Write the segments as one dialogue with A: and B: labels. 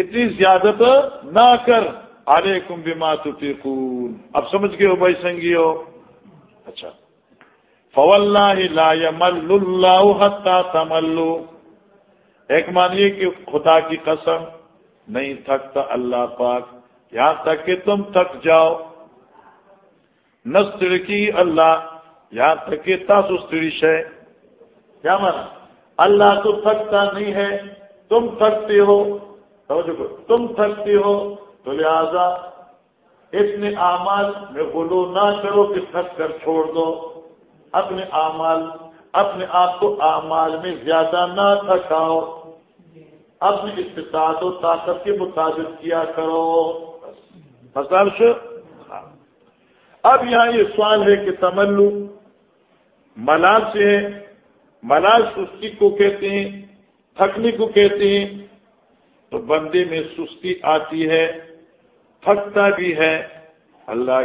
A: اتنی زیادت نہ کر۔ آرے کم بھی اب سمجھ گئے ہو بھائی سنگی ہو اچھا۔ فول لا مل اللہ تملو۔ ایک مانیے کہ خدا کی قسم نہیں تھکتا اللہ پاک۔ یہاں تک کہ تم تھک جاؤ۔ نستر کی اللہ۔ یہاں تک کہ تاسری ہے کیا مانا؟ اللہ تو تھکتا نہیں ہے۔ تم تھکتے ہو۔ تم تھکتے ہو تو لہذا اتنے اعمال میں بولو نہ کرو کہ تھک کر چھوڑ دو۔ اپنے اعمال، اپنے آپ کو اعمال میں زیادہ نہ تھکاؤ۔ اپنی استطاعت و طاقت کے مطابق کیا کرو۔ مطلب مسئلہ اب یہاں یہ سوال ہے کہ تملو، ملال سے ہے ملال سستی کو کہتے ہیں، تھکنے کو کہتے ہیں تو بندے میں سستی آتی ہے، تھکتا بھی ہے۔ اللہ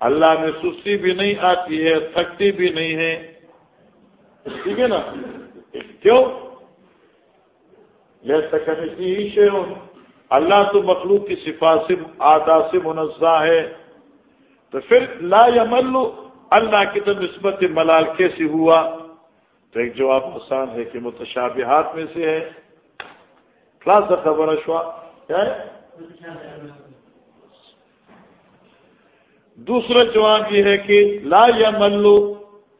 A: اللہ میں سستی بھی نہیں آتی ہے تھکتی بھی نہیں ہے ٹھیک ہے نا؟ کیوں؟ یہ سکن اللہ تو مخلوق کی صفات سے آدا سے منزہ ہے۔ تو پھر لا یملو اللہ کی تو نسبت ملال کیسے ہوا؟ تو ایک جواب آسان ہے کہ متشابہات میں سے ہے۔ خلاص خبر اشوا کیا یعنی ہے دوسرا جواب یہ ہے کہ لا یا ملو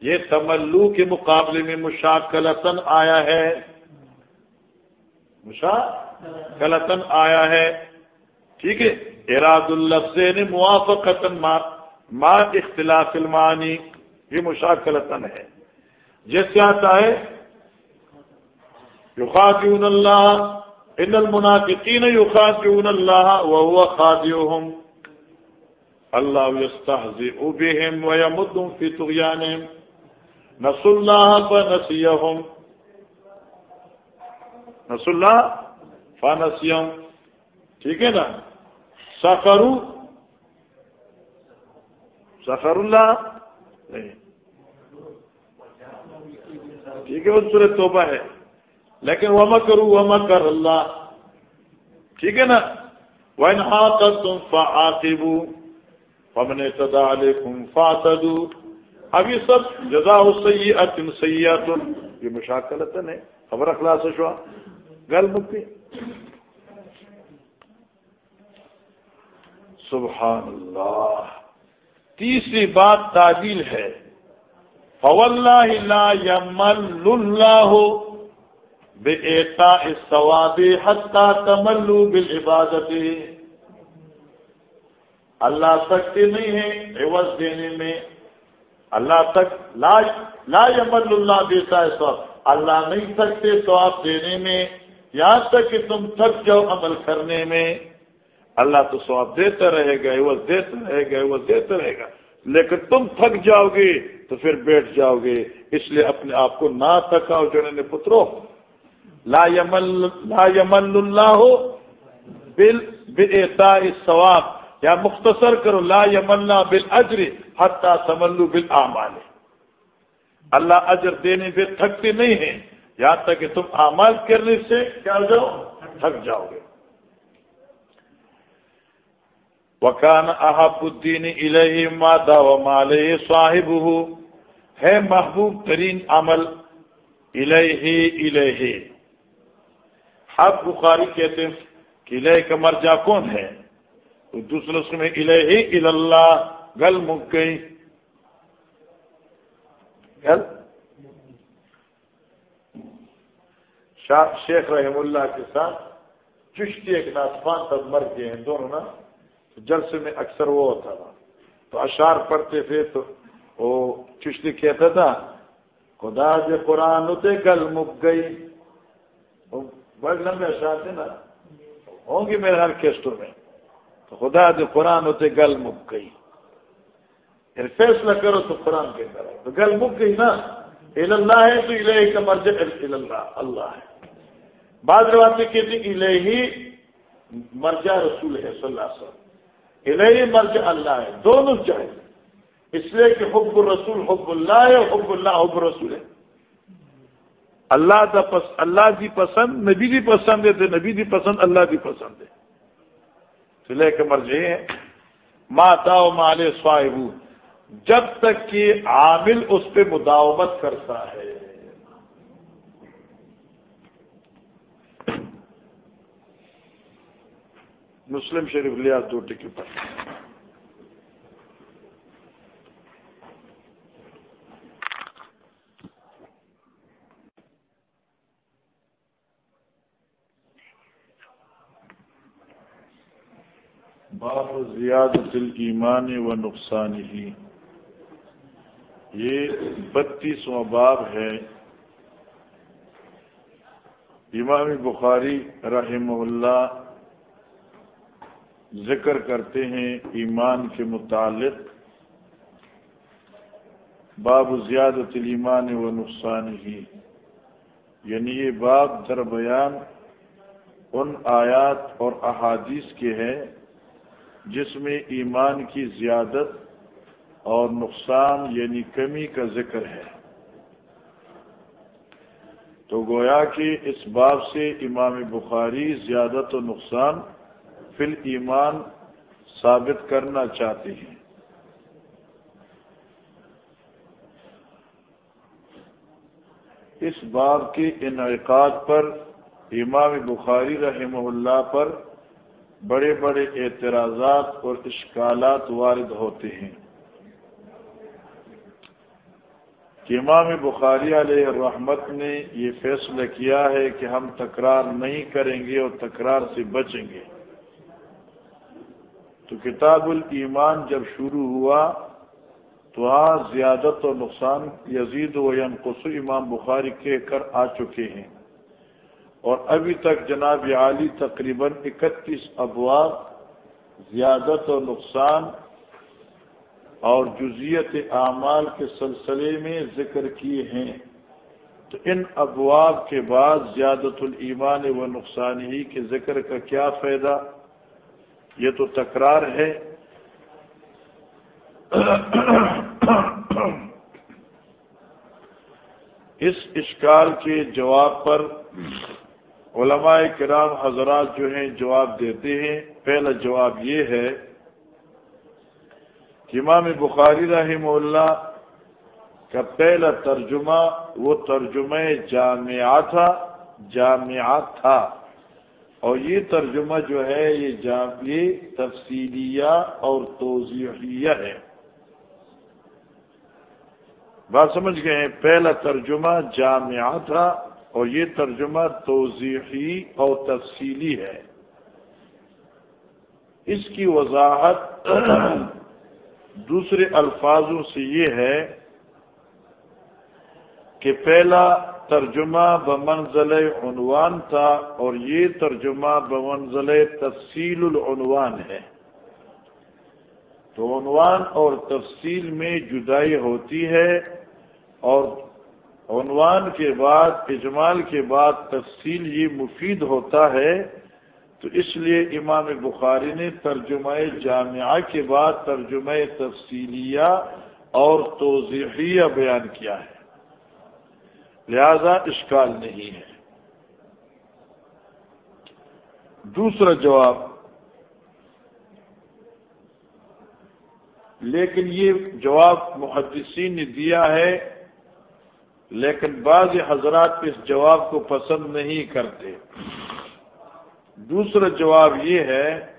A: یہ تملو کے مقابلے میں مشاکلتن آیا ہے۔ مشاکلتن آیا ہے۔ ٹھیک ہے؟ اراد الفظ نے موافقت ما اختلاف المانی یہ مشاکلتن ہے۔ جیسے آتا ہے، یخادعون اللہ ان المنافقین یخادعون اللہ وهو خادعهم اللہ بهم ويمدهم في طغيانهم نس اللہ فنسيهم نس اللہ فنسيهم ٹھیک ہے نا؟ سخرو. سخر اللہ. ٹھیک ہے، وہ سورت توبہ ہے. لیکن وہ کرو وہ کر اللہ ٹھیک ہے نا؟ وہ نہا کر تم فاطبو ہم نے تدا علیکم اب یہ سب جزا سید سیاحت یہ مشاکلت ہے خبر اخلاص شوا گل مکتی سبحان اللہ تیسری بات تعدیل ہے۔ فواللہ لا یمل اللہ بے ایتا ثواب حتی تملو بالعبادت اللہ سکتے نہیں ہے، عوض دینے میں۔ اللہ تک لا لا یمل اللہ دیتا ہے سواب۔ اللہ نہیں سکتے سواب دینے میں۔ یہاں تک کہ تم تھک جاؤ عمل کرنے میں۔ اللہ تو سواب دیتا رہے گا، عوض دیتا رہے گا، عوض دیتا رہے گا۔ لیکن تم تھک جاؤ گے تو پھر بیٹھ جاؤ گے۔ اس لیے اپنے آپ کو نہ تھکاؤ جو نے پترو۔ لا یمل لا یمل اللہ ہو بل بے ثواب یا مختصر کرو، لا یمنا بل اجر حتہ سملو بل اللہ اجر دینے پہ تھکتے نہیں ہیں، یہاں تک کہ تم اعمال کرنے سے کیا جاؤ؟ تھک جاؤ گے۔ وکان احب الدین الہ مادا و مال صاحب ہے محبوب ترین عمل الہ الہ حق بخاری کہتے ہیں کہ الہ کا مرجع کون ہے؟ دوسرے اس میں الہ اللہ گل مک گئی۔ گل؟ شیخ رحم اللہ کے ساتھ چشتی ایک ناسفان تک مر گئے ہیں دونوں نا۔ جلسے میں اکثر وہ ہوتا تھا۔ تو اشار پڑھتے تھے تو وہ چشتی کہتا تھا، خدا جو قرآن ہوتے گل مک گئی۔ بڑے لمبے اشار تھے نا ہوں گی میرے ہر کیسٹوں میں۔ خدا دے قرآن ہوتے گل مک گئی۔ پھر فیصلہ کرو تو قرآن کے کرو تو گل مک گئی نا۔ اللہ ہے تو الہی کا مرج اللہ اللہ ہے۔ بعض روایتیں کہتی الہی مرجع رسول ہے صلی اللہ علیہ وسلم۔ الہی مرج اللہ ہے، دونوں چاہے اس لیے کہ حب الرسول حب اللہ ہے حب اللہ حب رسول ہے۔ اللہ دا پس اللہ دی پسند، نبی دی پسند ہے نبی دی پسند، اللہ دی پسند ہے۔ سلے کے مرضی ہے۔ ماتا مال صاحب جب تک کہ عامل اس پہ مداومت کرتا ہے۔ مسلم شریف لیا دو ٹکٹ پر۔ باب زیادت الایمان و نقصان ہی یہ بتیسواں باب ہے۔ امام بخاری رحمہ اللہ ذکر کرتے ہیں ایمان کے متعلق۔ باب زیادت الایمان و نقصان ہی یعنی یہ باب در بیان ان آیات اور احادیث کے ہیں۔ جس میں ایمان کی زیادت اور نقصان یعنی کمی کا ذکر ہے۔ تو گویا کہ اس باب سے امام بخاری زیادت و نقصان فل ایمان ثابت کرنا چاہتے ہیں۔ اس باب کے انعقاد پر امام بخاری رحمہ اللہ پر بڑے بڑے اعتراضات اور اشکالات وارد ہوتے ہیں۔ کہ امام بخاری علیہ الرحمت نے یہ فیصلہ کیا ہے کہ ہم تکرار نہیں کریں گے اور تکرار سے بچیں گے۔ تو کتاب الایمان جب شروع ہوا تو آ زیادت و نقصان یزید و ینقص امام بخاری کہہ کر آ چکے ہیں۔ اور ابھی تک جناب عالی تقریباً اکتیس ابواب زیادت و نقصان اور جزیت اعمال کے سلسلے میں ذکر کیے ہیں۔ تو ان ابواب کے بعد زیادت الایمان و نقصان ہی کے ذکر کا کیا فائدہ؟ یہ تو تکرار ہے۔ اس اشکال کے جواب پر علماء کرام حضرات جو ہیں جواب دیتے ہیں۔ پہلا جواب یہ ہے کہ امام بخاری رحم اللہ کا پہلا ترجمہ وہ ترجمہ جامعہ تھا جامعات تھا۔ اور یہ ترجمہ جو ہے، یہ جامع تفصیلیہ اور توضیحیہ ہے۔ بات سمجھ گئے ہیں، پہلا ترجمہ جامعہ تھا اور یہ ترجمہ توضیحی اور تفصیلی ہے۔ اس کی وضاحت دوسرے الفاظوں سے یہ ہے کہ پہلا ترجمہ بمنزل عنوان تھا اور یہ ترجمہ بمنزل تفصیل العنوان ہے۔ تو عنوان اور تفصیل میں جدائی ہوتی ہے اور عنوان کے بعد، اجمال کے بعد تفصیل یہ مفید ہوتا ہے۔ تو اس لیے امام بخاری نے ترجمہ جامعہ کے بعد ترجمہ تفصیلیہ اور توضیحیہ بیان کیا ہے۔ لہذا اشکال نہیں ہے۔ دوسرا جواب۔ لیکن یہ جواب محدثین نے دیا ہے۔ لیکن بعض حضرات اس جواب کو پسند نہیں کرتے۔ دوسرا جواب یہ ہے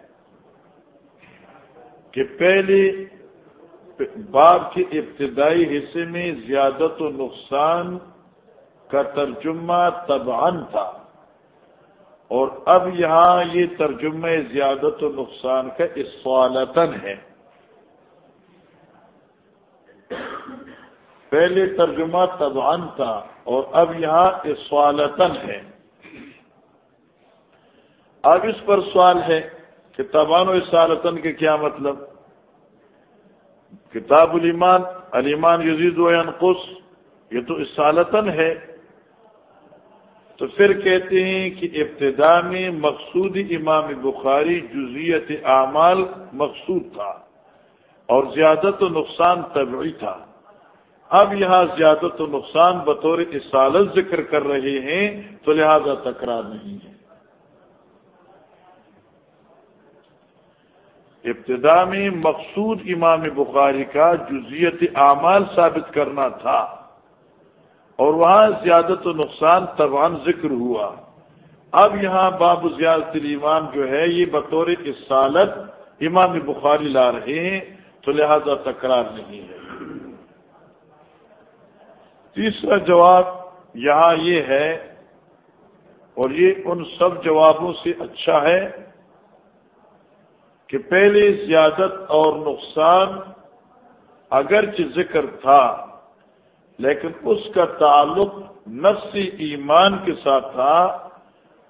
A: کہ پہلے باب کے ابتدائی حصے میں زیادت و نقصان کا ترجمہ تبان تھا۔ اور اب یہاں یہ ترجمہ زیادت و نقصان کا اسوالتن ہے۔ پہلے ترجمہ تبان تھا اور اب یہاں اسوالتن ہے۔ اب اس پر سوال ہے کہ تبان و اسالتن کے کیا مطلب؟ کتاب الایمان علیمان یزید و انقص یہ تو اسالتن ہے۔ تو پھر کہتے ہیں کہ ابتدا میں مقصود امام بخاری جزیت اعمال مقصود تھا اور زیادت و نقصان طبعی تھا۔ اب یہاں زیادت و نقصان بطور اصالت ذکر کر رہے ہیں، تو لہذا تکرار نہیں ہے۔ ابتدا میں مقصود امام بخاری کا جزیت اعمال ثابت کرنا تھا، اور وہاں زیادت و نقصان تبان ذکر ہوا۔ اب یہاں باب زیادت ایمان جو ہے، یہ بطور اصالت امام بخاری لا رہے ہیں، تو لہذا تکرار نہیں ہے۔ تیسرا جواب یہاں یہ ہے اور یہ ان سب جوابوں سے اچھا ہے کہ پہلے زیادت اور نقصان اگرچہ ذکر تھا، لیکن اس کا تعلق نفسی ایمان کے ساتھ تھا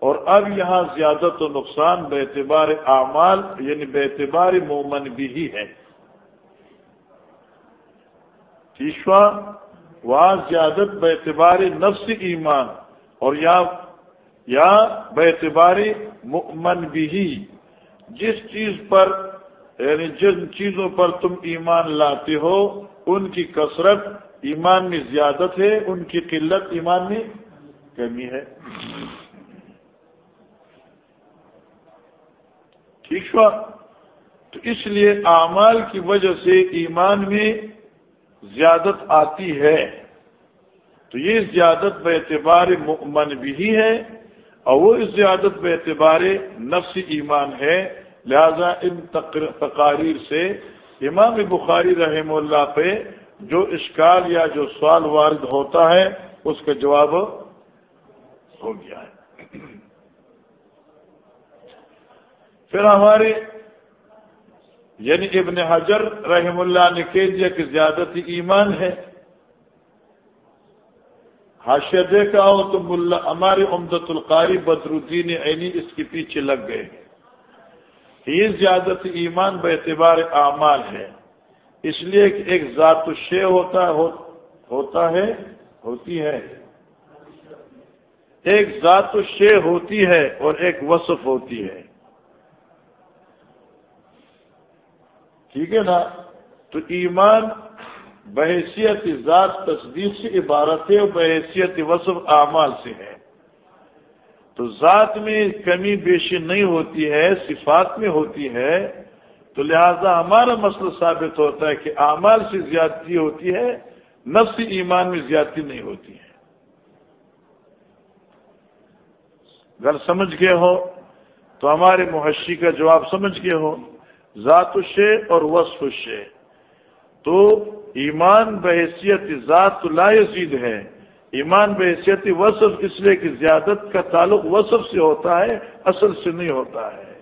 A: اور اب یہاں زیادت و نقصان بے اعتبار اعمال یعنی بے اعتبار مومن بھی ہی ہے۔ تیسوا وہاں زیادت بے اعتبار نفس ایمان اور یا بے اعتبار مومن بھی۔ ہی جس چیز پر یعنی جن چیزوں پر تم ایمان لاتے ہو، ان کی کثرت ایمان میں زیادت ہے، ان کی قلت ایمان میں کمی ہے۔ ٹھیک ہوا تو اس لیے اعمال کی وجہ سے ایمان میں زیادت آتی ہے، تو یہ زیادت بے اعتبار مؤمن بھی ہے اور وہ اس زیادت بے اعتبار نفس ایمان ہے۔ لہذا ان تقاریر سے امام بخاری رحم اللہ پہ جو اشکال یا جو سوال وارد ہوتا ہے، اس کا جواب ہو گیا ہے۔ پھر ہمارے یعنی ابن حجر رحم اللہ نے کہہ دیا کہ زیادت ایمان ہے۔ حاشیہ دیکھا ہو تو ملا ہمارے امدت القاری بدر الدین عینی اس کے پیچھے لگ گئے۔ یہ زیادت ایمان بے اعتبار اعمال ہے۔ اس لیے کہ ایک ذات شے ہوتا ہوتا ہے، ہوتی ہے۔ ایک ذات شے ہوتی ہے اور ایک وصف ہوتی ہے۔ ٹھیک ہے نا؟ تو ایمان بحیثیت ذات تصدیق سے عبارت ہے اور بحیثیت وصف اعمال سے ہے۔ تو ذات میں کمی بیشی نہیں ہوتی ہے، صفات میں ہوتی ہے۔ تو لہذا ہمارا مسئلہ ثابت ہوتا ہے کہ اعمال سے زیادتی ہوتی ہے، نفس ایمان میں زیادتی نہیں ہوتی ہے۔ اگر سمجھ گئے ہو تو ہمارے محشی کا جواب سمجھ گئے ہو۔ ذات الشے اور وصف الشے۔ تو ایمان بحیثیت ذات لا یزید ہے۔ ایمان بحیثیت وصف اس لیے کہ زیادت کا تعلق وصف سے ہوتا ہے، اصل سے نہیں ہوتا ہے۔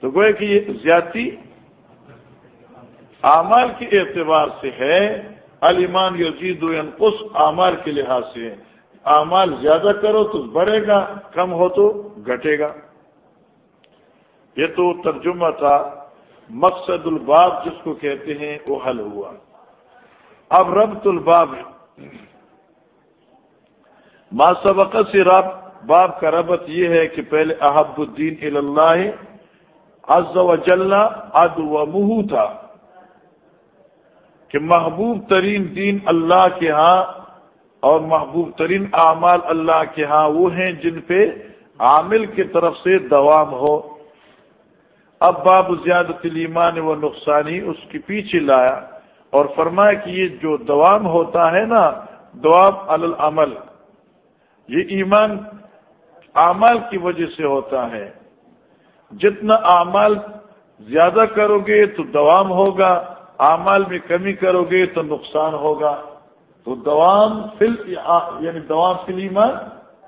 A: تو گوئے کہ یہ زیادتی اعمال کے اعتبار سے ہے۔ المان یزید اس اعمال کے لحاظ سے۔ اعمال زیادہ کرو تو بڑھے گا، کم ہو تو گھٹے گا۔ یہ تو ترجمہ تھا۔ مقصد الباب جس کو کہتے ہیں، وہ حل ہوا۔ اب ربط الباب ما سبق سے رب باب کا ربط یہ ہے کہ پہلے احب الدین اللہ عز و جل اد و مہ تھا۔ کہ محبوب ترین دین اللہ کے ہاں اور محبوب ترین اعمال اللہ کے ہاں وہ ہیں جن پہ عامل کی طرف سے دوام ہو۔ اب باب زیادت ایمان و نقصانی اس کے پیچھے لایا اور فرمایا کہ یہ جو دوام ہوتا ہے نا، دوام العمل، یہ ایمان اعمال کی وجہ سے ہوتا ہے۔ جتنا اعمال زیادہ کرو گے تو دوام ہوگا، اعمال میں کمی کرو گے تو نقصان ہوگا۔ تو دوام فل یعنی دوام فل ایمان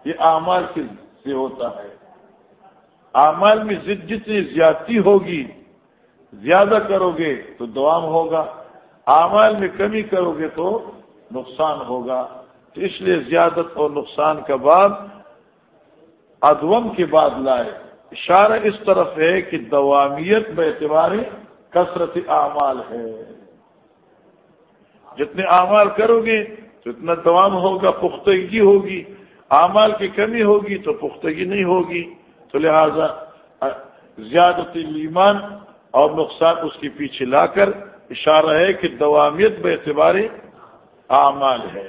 A: یہ اعمال سے ہوتا ہے۔ اعمال میں جتنی زیادتی ہوگی، زیادہ کرو گے تو دوام ہوگا، اعمال میں کمی کرو گے تو نقصان ہوگا۔ تو اس لیے زیادت اور نقصان کا بعد ادوم کے بعد لائے۔ اشارہ اس طرف ہے کہ دوامیت میں اعتبار کثرت اعمال ہے۔ جتنے اعمال کرو گے تو اتنا دوام ہوگا، پختگی ہوگی۔ اعمال کی کمی ہوگی تو پختگی نہیں ہوگی۔ تو لہذا زیادت ایمان اور نقصان اس کے پیچھے لا کر اشارہ ہے کہ دوامیت بے اعتبار اعمال ہے۔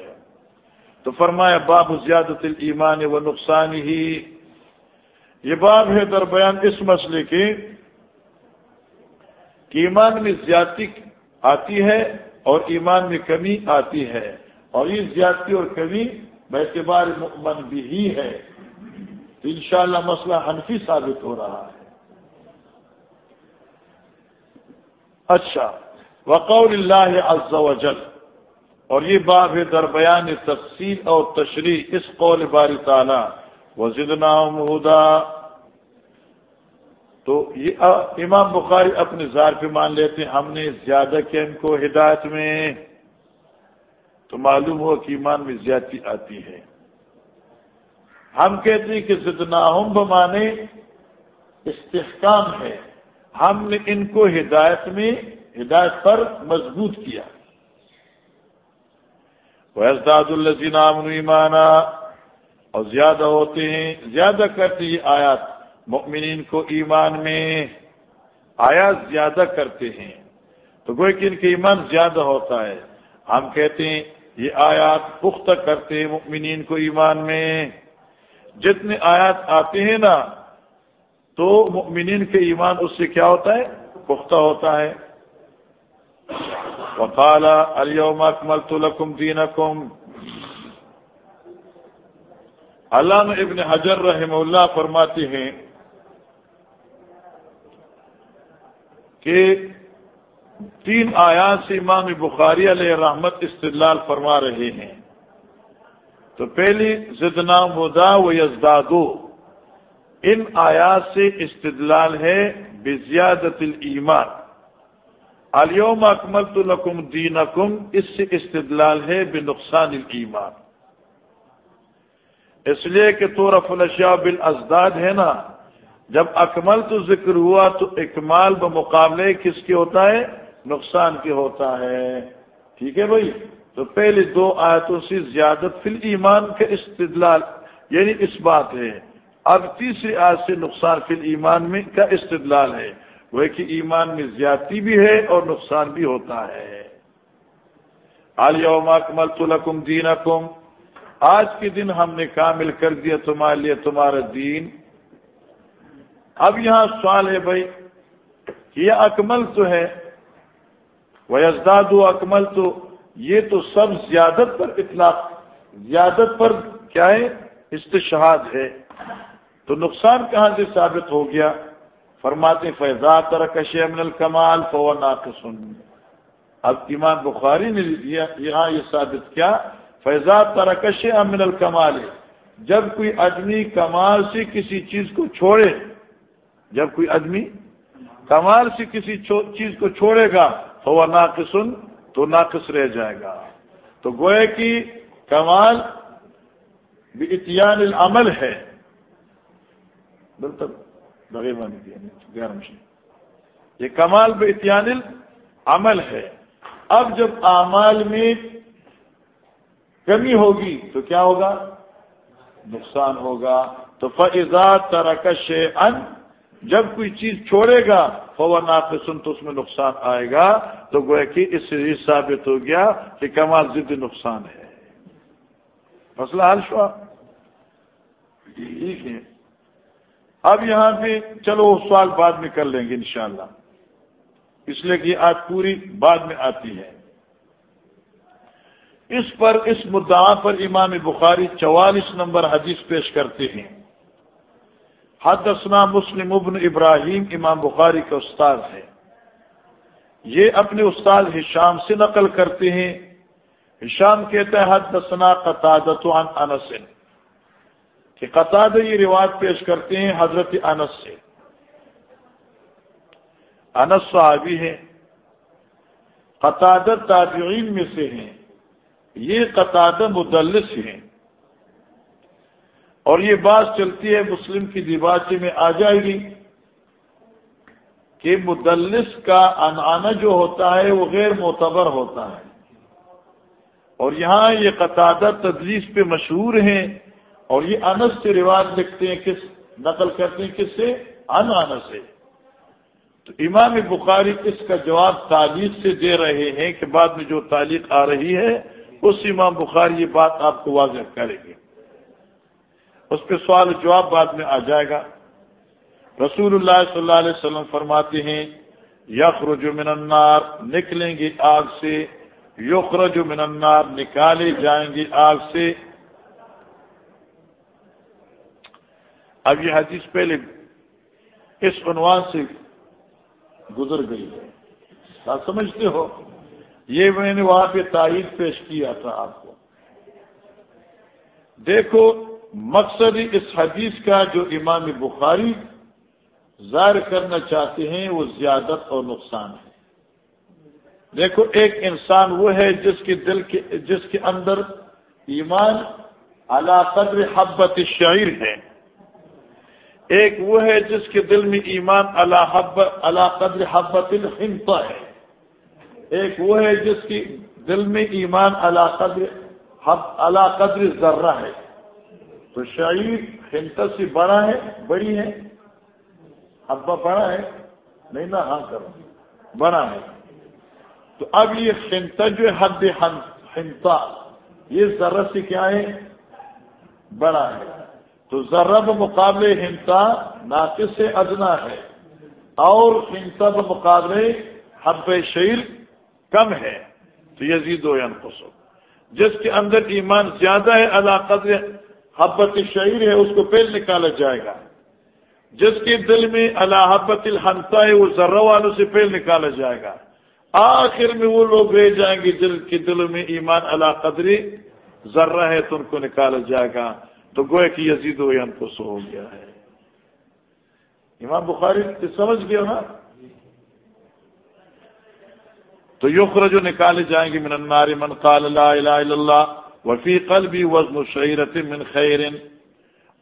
A: تو فرمایا، باب زیادت الایمان و نقصان ہی۔ یہ باب ہے در بیان اس مسئلے کے کہ ایمان میں زیادتی آتی ہے اور ایمان میں کمی آتی ہے اور یہ زیادتی اور کمی باعتبار مؤمن بھی ہی ہے۔ تو انشاءاللہ مسئلہ حنفی ثابت ہو رہا ہے۔ اچھا وقول اللہ عز و جل، اور یہ باب ہے دربیان تفصیل اور تشریح اس قول بار تعالی۔ و زدنا مہدا تو یہ امام بخاری اپنے زار پہ مان لیتے ہیں، ہم نے زیادہ کیا ان کو ہدایت میں؟ تو معلوم ہوا کہ ایمان میں زیادتی آتی ہے۔ ہم کہتے ہیں کہ زدنا بمانے استحکام ہے۔ ہم نے ان کو ہدایت میں، ہدایت پر مضبوط کیا۔ وحضاد الزین ایمانہ اور زیادہ ہوتے ہیں، زیادہ کرتے یہ آیات۔ مؤمنین کو ایمان میں آیات زیادہ کرتے ہیں۔ تو گوئے کہ ان کے ایمان زیادہ ہوتا ہے۔ ہم کہتے ہیں یہ آیات پختہ کرتے ہیں مؤمنین کو ایمان میں۔ جتنے آیات آتے ہیں نا، تو مؤمنین کے ایمان اس سے کیا ہوتا ہے؟ پختہ ہوتا ہے۔ وقال اليوم اکملت لكم دینکم علامہ ابن حجر رحم اللہ فرماتے ہیں کہ تین آیات سے امام بخاری علیہ رحمت استدلال فرما رہے ہیں۔ تو پہلی زدنا مدا و یزدادو۔ ان آیات سے استدلال ہے بزیادت الایمان۔ الیوم اکملت لکم دینکم، اس سے استدلال ہے بے نقصان الایمان۔ اس لیے کہ تو رف الشا بل ہے نا، جب اکمل تو ذکر ہوا تو اکمال بمقابلے کس کے ہوتا ہے؟ نقصان کے ہوتا ہے۔ ٹھیک ہے بھائی؟ تو پہلے دو آیتوں سے زیادہ فل ایمان کا استدلال یعنی اس بات ہے۔ اب تیسری آیت سے نقصان فل ایمان میں کا استدلال ہے۔ وہ کہ ایمان میں زیادتی بھی ہے اور نقصان بھی ہوتا ہے۔ علیہ اکمل تو دین آج کے دن ہم نے کامل کر دیا تمہارے لیے تمہارا دین۔ اب یہاں سوال ہے بھائی، یہ اکمل تو ہے۔ وہ ازداد اکمل تو یہ تو سب زیادت پر اطلاق زیادت پر کیا ہے؟ استشہاد ہے۔ تو نقصان کہاں سے ثابت ہو گیا؟ فرماتے فیضا ترکش امن الکمال فون اب ایمان بخاری نے یہاں یہ ثابت کیا فیضاد ترکش امن الکمال جب کوئی آدمی کمال سے کسی چیز کو چھوڑے، جب کوئی آدمی کمال سے کسی چیز کو چھوڑے گا تو وہ ناقصن تو ناقص رہ جائے گا۔ تو گوئے کی کمال بھی اتیان العمل ہے۔ یعنی یہ کمال بھی اتیان العمل ہے۔ اب جب اعمال میں کمی ہوگی تو کیا ہوگا؟ نقصان ہوگا۔ تو فضا ترکش ان جب کوئی چیز چھوڑے گا فور ناقصن تو اس میں نقصان آئے گا۔ تو گویا کہ اس سے یہ ثابت ہو گیا کہ کمال ضد نقصان ہے۔ مسئلہ حل شوا۔ ٹھیک ہے۔ اب یہاں پہ چلو سوال بعد میں کر لیں گے انشاءاللہ۔ اس لیے کہ آج پوری بعد میں آتی ہے۔ اس پر اس مدعا پر امام بخاری چوالیس نمبر حدیث پیش کرتے ہیں۔ حد مسلم ابن ابراہیم، امام بخاری کا استاد ہے یہ اپنے استاد ہشام سے نقل کرتے ہیں۔ ہشام کہتے ہیں حد اسنا قطادت عن انس۔ کہ قطاد یہ رواج پیش کرتے ہیں حضرت انس سے۔ انس صحابی ہیں۔ قطادت تابعین میں سے ہیں۔ یہ قطع مدلس ہیں۔ اور یہ بات چلتی ہے مسلم کی دیباچے میں آ جائے گی کہ مدلس کا انعانہ جو ہوتا ہے وہ غیر معتبر ہوتا ہے۔ اور یہاں یہ قطع تدلیس پہ مشہور ہیں اور یہ انس سے رواج لکھتے ہیں کس نقل کرتے ہیں کس سے؟ ان انس سے۔ تو امام بخاری اس کا جواب تعلیق سے دے رہے ہیں کہ بعد میں جو تعلیق آ رہی ہے، اس امام بخاری یہ بات آپ کو واضح کریں گے۔ اس پہ سوال جواب بعد میں آ جائے گا۔ رسول اللہ صلی اللہ علیہ وسلم فرماتے ہیں، یخرج من النار، نکلیں گے آگ سے۔ یخرج من النار، نکالے جائیں گے آگ سے۔ اب یہ حدیث پہلے اس عنوان سے گزر گئی ہے۔ آپ سمجھتے ہو؟ یہ میں نے وہاں پہ تائید پیش کیا تھا آپ کو۔ دیکھو مقصد اس حدیث کا جو امام بخاری ظاہر کرنا چاہتے ہیں، وہ زیادت اور نقصان ہے۔ دیکھو، ایک انسان وہ ہے جس کے دل کے، جس کے اندر ایمان اللہ قدر حبت شعر ہے۔ ایک وہ ہے جس کے دل میں ایمان اللہ اللہ قدر حبت الحمتا ہے۔ ایک وہ ہے جس کی دل میں ایمان اللہ قدر اللہ قدر ذرہ ہے۔ تو شعیر ہنتا سے بڑا ہے، بڑی ہے۔ ابا بڑا ہے، نہیں نا ہاں کرو۔ بڑا ہے۔ تو اب یہ خنتا جو حد ہنتا یہ ذرہ سے کیا ہے؟ بڑا ہے۔ تو ذرہ مقابلے ہنتا ناقص سے ادنا ہے۔ اور ہنتا مقابلے حب شعر کم ہے۔ تو یزید و ینقصو۔ جس کے اندر ایمان زیادہ ہے اللہ قدر حبت شعر ہے، اس کو پہل نکالا جائے گا۔ جس کے دل میں اللہ حبت الحنتا ہے وہ ذرہ والوں سے پہل نکالا جائے گا۔ آخر میں وہ لوگ رہ جائیں گے جن کے دل میں ایمان اللہ قدری ذرہ ہے، تو ان کو نکالا جائے گا۔ تو گوئے کہ یزید و ینقصو ہو گیا ہے۔ امام بخاری سمجھ گیا نا؟ تو یخرج نکالے جائیں گے، من النار من قال لا الہ الا اللہ۔ وفی قلبی وزن شعیرت من خیر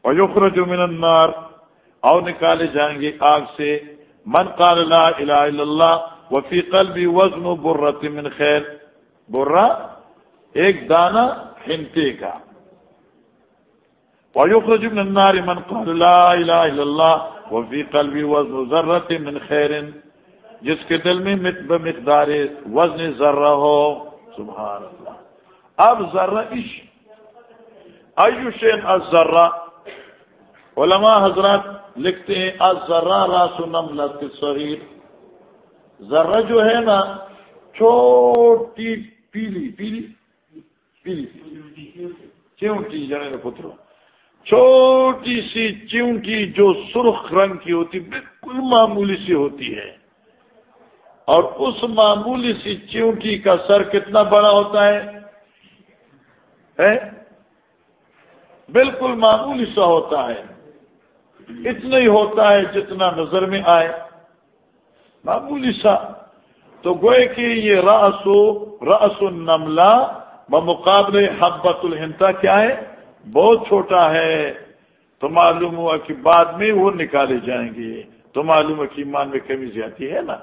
A: ویخرج من النار. اور نکالے جائیں گے آگ سے. من قال لا الہ الا اللہ. وفی قلبی وزن برت من خیر برا ایک دانہ ہنتے کا. ويخرج من النار من قال لا اله الا الله وفي قلبي وزن ذره من خير. جس کے دل میں مقدار وزن ذرہ ہو. سبحان اللہ. اب ذرہ عش ایو شین ذرہ علماء حضرات لکھتے ہیں ذرہ راس نملت صغیر ذرہ جو ہے نا چھوٹی پیلی پیلی پیلی چونٹی جانے کا پتر چھوٹی سی چونٹی جو سرخ رنگ کی ہوتی بالکل معمولی سی ہوتی ہے اور اس معمولی سی چیونٹی کا سر کتنا بڑا ہوتا ہے بالکل معمولی سا ہوتا ہے۔ اتنا ہی ہوتا ہے جتنا نظر میں آئے۔ معمولی سا تو گوئے کہ یہ راسو رس النملہ بمقابلے حبت الہنتا کیا ہے؟ بہت چھوٹا ہے۔ تو معلوم ہوا کہ بعد میں وہ نکالے جائیں گے۔ تو معلوم ہوا کہ ایمان میں کمی زیادتی ہے نا۔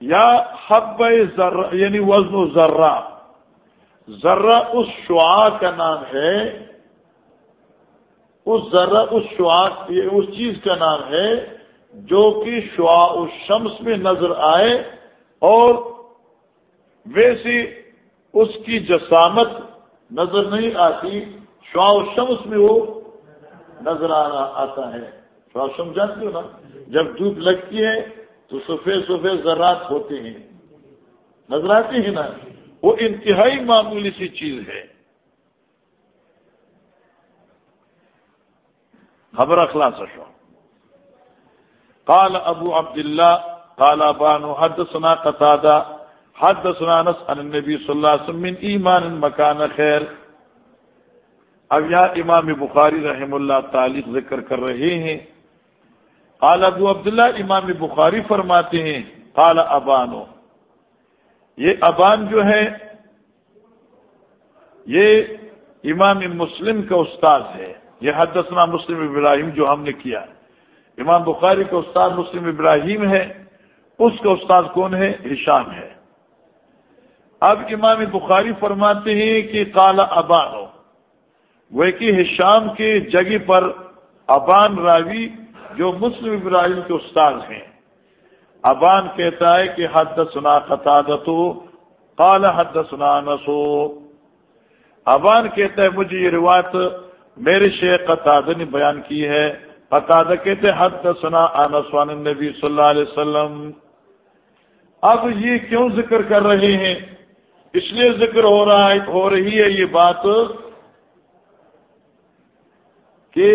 A: یا حب ذرہ یعنی وزن و ذرہ۔ ذرہ اس شعا کا نام ہے، اس ذرہ اس شعا اس چیز کا نام ہے جو کہ شعا اس شمس میں نظر آئے اور ویسی اس کی جسامت نظر نہیں آتی شعا شمس میں وہ نظر آتا ہے۔ شعا شمس جانتے ہو نا؟ جب دھوپ لگتی ہے تو سفید سفید ذرات ہوتے ہیں۔ نظر آتے ہیں نا؟ وہ انتہائی معمولی سی چیز ہے۔ خبر اخلاص شو قال ابو عبد اللہ قال ابان حدثنا قتادہ حدثنا نس عن النبي صلی اللہ علیہ وسلم من ایمان مکان خیر۔ اب یا امام بخاری رحم اللہ تعالی ذکر کر رہے ہیں۔ قال ابو عبداللہ، امام بخاری فرماتے ہیں، قال ابانو یہ ابان جو ہے، یہ امام مسلم کا استاد ہے۔ یہ حدثنا مسلم ابراہیم جو ہم نے کیا امام بخاری کا استاد مسلم ابراہیم ہے۔ اس کا استاد کون ہے؟ ہشام ہے۔ اب امام بخاری فرماتے ہیں کہ کالا ابان ہو۔ وہ کہ ہشام کے جگہ پر ابان راوی جو مسلم ابراہیم کے استاد ہیں۔ ابان کہتا ہے کہ حد سنا قطادت قال حدثنا نسو۔ ابان کہتے ہیں مجھے یہ روایت میرے شیخ قطادہ نے بیان کی ہے۔ قطادہ کہتے حدثنا انسوان النبی صلی اللہ علیہ وسلم۔ اب یہ کیوں ذکر کر رہے ہیں؟ اس لیے ذکر ہو رہا ہے، ہو رہی ہے یہ بات کہ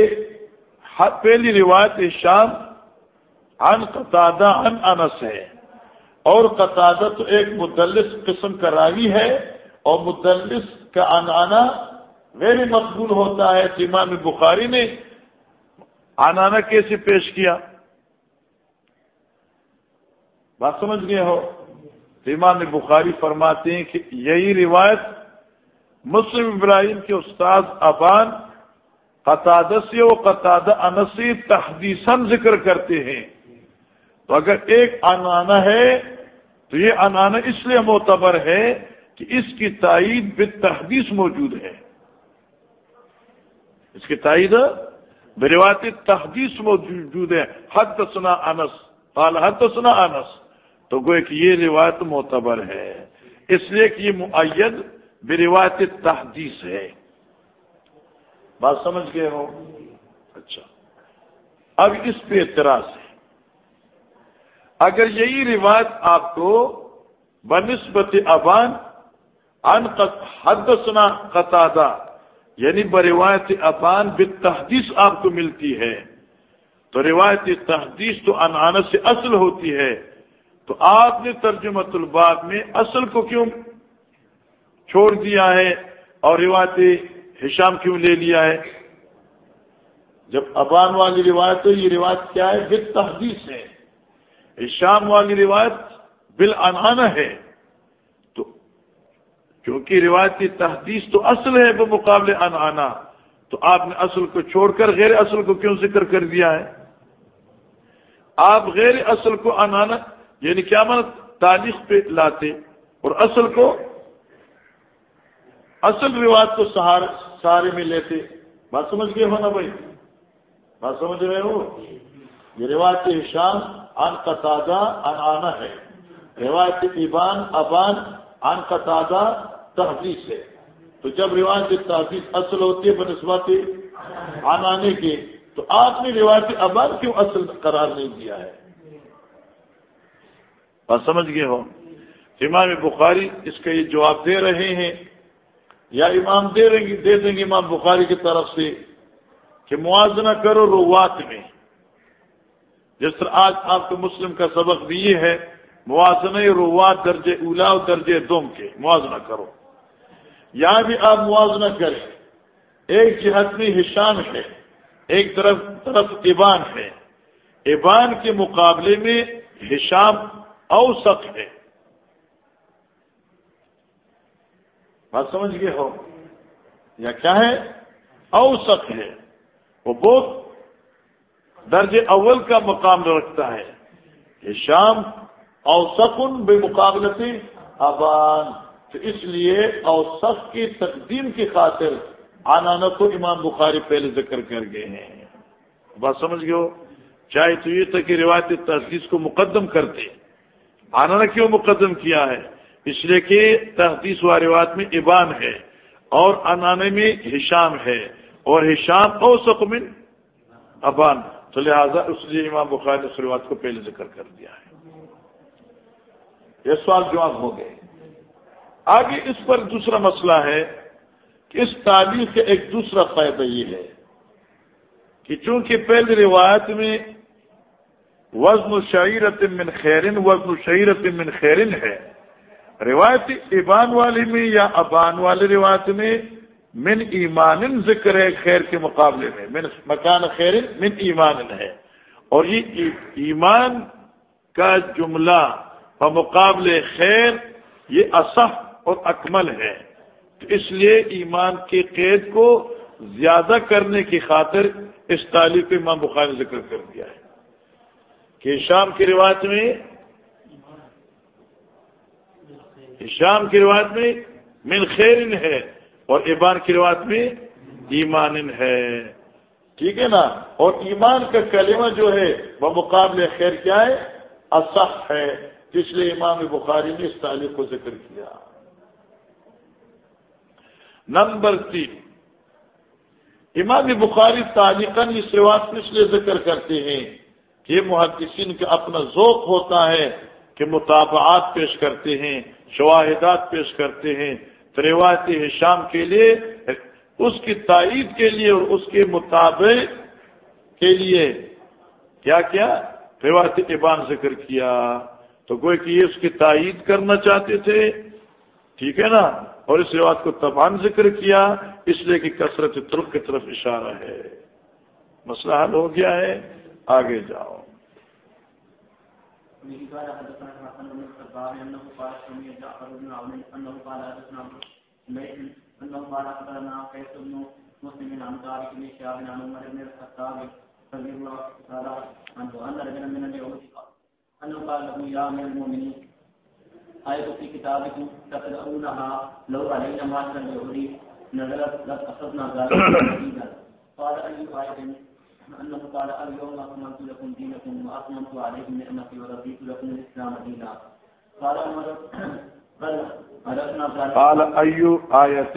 A: پہلی روایت شام ان قطادہ ان انس ہے۔ اور قطادہ تو ایک مدلس قسم کا راوی ہے اور مدلس کا انانا ویری مقبول ہوتا ہے امام بخاری نے آنانا کیسے پیش کیا؟ بات سمجھ گئے ہو؟ امام بخاری فرماتے ہیں کہ یہی روایت مسلم ابراہیم کے استاد ابان قطادسی و قطاد انسی تحدیثن ذکر کرتے ہیں۔ تو اگر ایک انانا ہے تو یہ انانا اس لیے معتبر ہے کہ اس کی تائید بے تحدیث موجود ہے۔ اس کی تائید بروایتی تحدیث موجود ہے۔ حد سنا انس، قال حد سنا انس۔ تو گوئے کہ یہ روایت معتبر ہے۔ اس لیے کہ یہ معید بروایت تحدیث ہے۔ بات سمجھ گئے ہو؟ اچھا۔ اب اس پہ اعتراض ہے۔ اگر یہی روایت آپ کو بنسبت ابان ان حد سنا قطع یعنی بروایت ابان بتحدیث آپ کو ملتی ہے، تو روایت تحدیث تو انانت سے اصل ہوتی ہے، تو آپ نے ترجمت الباب میں اصل کو کیوں چھوڑ دیا ہے اور روایت حشام کیوں لے لیا ہے؟ جب ابان والی روایت تو یہ روایت کیا ہے؟ بت تحدیث ہے۔ حشام والی روایت بل انانا ہے۔ تو کیونکہ روایت کی تحدیث تو اصل ہے وہ مقابلے انانا تو آپ نے اصل کو چھوڑ کر غیر اصل کو کیوں ذکر کر دیا ہے؟ آپ غیر اصل کو انانا یعنی کیا من تاریخ پہ لاتے اور اصل کو، اصل رواج کو سہارے میں لیتے۔ بات سمجھ گئے ہو نا بھائی؟ بات سمجھ رہے ہو؟ یہ رواج کے شان ان کا تازہ ان آنا ہے۔ روایت ایبان، ابان ان کا تازہ تحدیث ہے۔ تو جب رواج کی تحدیث اصل ہوتی ہے بنسبت آن آنے کی، تو آپ نے روایت ابان کیوں اصل قرار نہیں دیا ہے؟ بات سمجھ گئے ہو؟ امام بخاری اس کا یہ جواب دے رہے ہیں۔ یا امام دے رہیں گے دے دیں گے امام بخاری کی طرف سے کہ موازنہ کرو روات میں۔ جس طرح آج آپ کو مسلم کا سبق بھی یہ ہے، موازنہ روات درجے اولا درجے دوم کے، موازنہ کرو۔ یہاں بھی آپ موازنہ کریں، ایک جہت میں حشان ہے، ایک طرف طرف ایبان ہے۔ ایبان کے مقابلے میں حشام اوسط ہے۔ بات سمجھ گئے ہو؟ یا کیا ہے؟ اوسط ہے۔ وہ بہت درج اول کا مقام رکھتا ہے یہ شام اوسکن بے مقابلتی ابان تو اس لیے اوسط کی تقدیم کی خاطر آنانا کو امام بخاری پہلے ذکر کر گئے ہیں۔ بات سمجھ گئے ہو؟ چاہے تو یہ تھا کہ روایتی تحقیق کو مقدم کرتے۔ آنا نے کیوں مقدم کیا ہے؟ اس لیے کہ تحدیث و روایت میں ابان ہے اور انانے میں ہشام ہے۔ اور ہشام او سکمن ابان۔ تو لہٰذا اس لیے امام بخار نے اس روایت کو پہلے ذکر کر دیا ہے۔ یہ سوال جواب ہو گئے۔ آگے اس پر دوسرا مسئلہ ہے کہ اس تعلیم کا ایک دوسرا فائدہ یہ ہے کہ چونکہ پہلی روایت میں وزن شعیرت من خیرن، وزن شعیرت من خیرن ہے، روایت ایبان والی میں یا ابان والی روایت میں من ایمان ذکر ہے خیر کے مقابلے میں، من مکان خیر من ایمان ہے۔ اور یہ ایمان کا جملہ بمقابل خیر، یہ اصح اور اکمل ہے۔ تو اس لیے ایمان کے قید کو زیادہ کرنے کی خاطر اس تعلیم کو امام بخار نے ذکر کر دیا ہے۔ کہ شام کی روایت میں، شام کی روایت میں من خیر ہے۔ اور ایمان کی روایت میں ایمان ہے۔ ٹھیک ہے نا؟ اور ایمان کا کلمہ جو ہے وہ مقابلے خیر کیا ہے؟ اصح ہے۔ اس لیے امام بخاری نے اس تعلیم کو ذکر کیا۔ نمبر تین۔ امام بخاری تعلیقاً اس روایت اس لیے ذکر کرتے ہیں کہ محدثین کا اپنا ذوق ہوتا ہے کہ مطابعات پیش کرتے ہیں، شواہدات پیش کرتے ہیں روایت شام کے لیے، اس کی تائید کے لیے اور اس کے مطابق کے لیے کیا کیا؟ روایت ابان ذکر کیا۔ تو کوئی کہ یہ اس کی تائید کرنا چاہتے تھے۔ ٹھیک ہے نا؟ اور اس روایت کو تبان ذکر کیا۔ اس لیے کہ کثرت ترک کی طرف اشارہ ہے۔ مسئلہ حل ہو گیا ہے۔ آگے جاؤ۔
B: وبه قال حدثنا الحسن بن الخباب انه قال سمي جعفر بن عون انه قال حدثنا ليث انه قال اخبرنا قيس بن مسلم عن طارق بن شهاب عن عمر بن الخطاب رضي الله تعالى عنه ان رجلا من اليهود انه قال له، يا امير المؤمنين، آية في كتابكم تقرؤونها لو علينا معشر اليهودي نزلت لقصدنا ذلك قال، أي آية؟ أنه قال اليوم أكملت لكم دينكم وأتممت عليكم نعمتي ورضيت لكم الإسلام دينا قال عمر
A: قال أي آية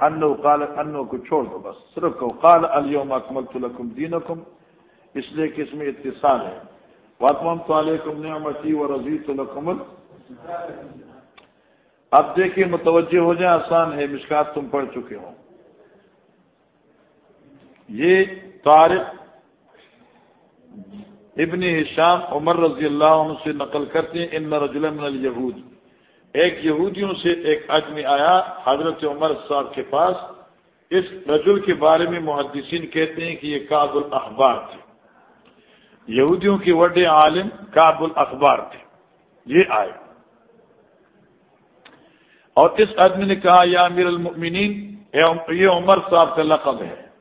A: أنه قال أنه کو چھوڑ دو بس، صرف کو قال اليوم أكملت لكم دينكم، اس لیے کہ اس میں اتصال ہے۔ واتممت علیکم نعمتی ورضیت لکم اب دیکھیے، متوجہ ہو جائیں، آسان ہے مشکات تم پڑھ چکے ہو یہ طارق ابن ہشام عمر رضی اللہ عنہ سے نقل کرتے ہیں، ان رجل من الیہود ایک یہودیوں سے ایک آدمی آیا حضرت عمر صاحب کے پاس۔ اس رجل کے بارے میں محدثین کہتے ہیں کہ یہ کاب الاخبار تھے۔ یہودیوں کے وڈے عالم کاب الاخبار تھے۔ یہ آئے۔ اور اس آدمی نے کہا، یا امیر المؤمنین یہ عمر صاحب کا لقب ہے۔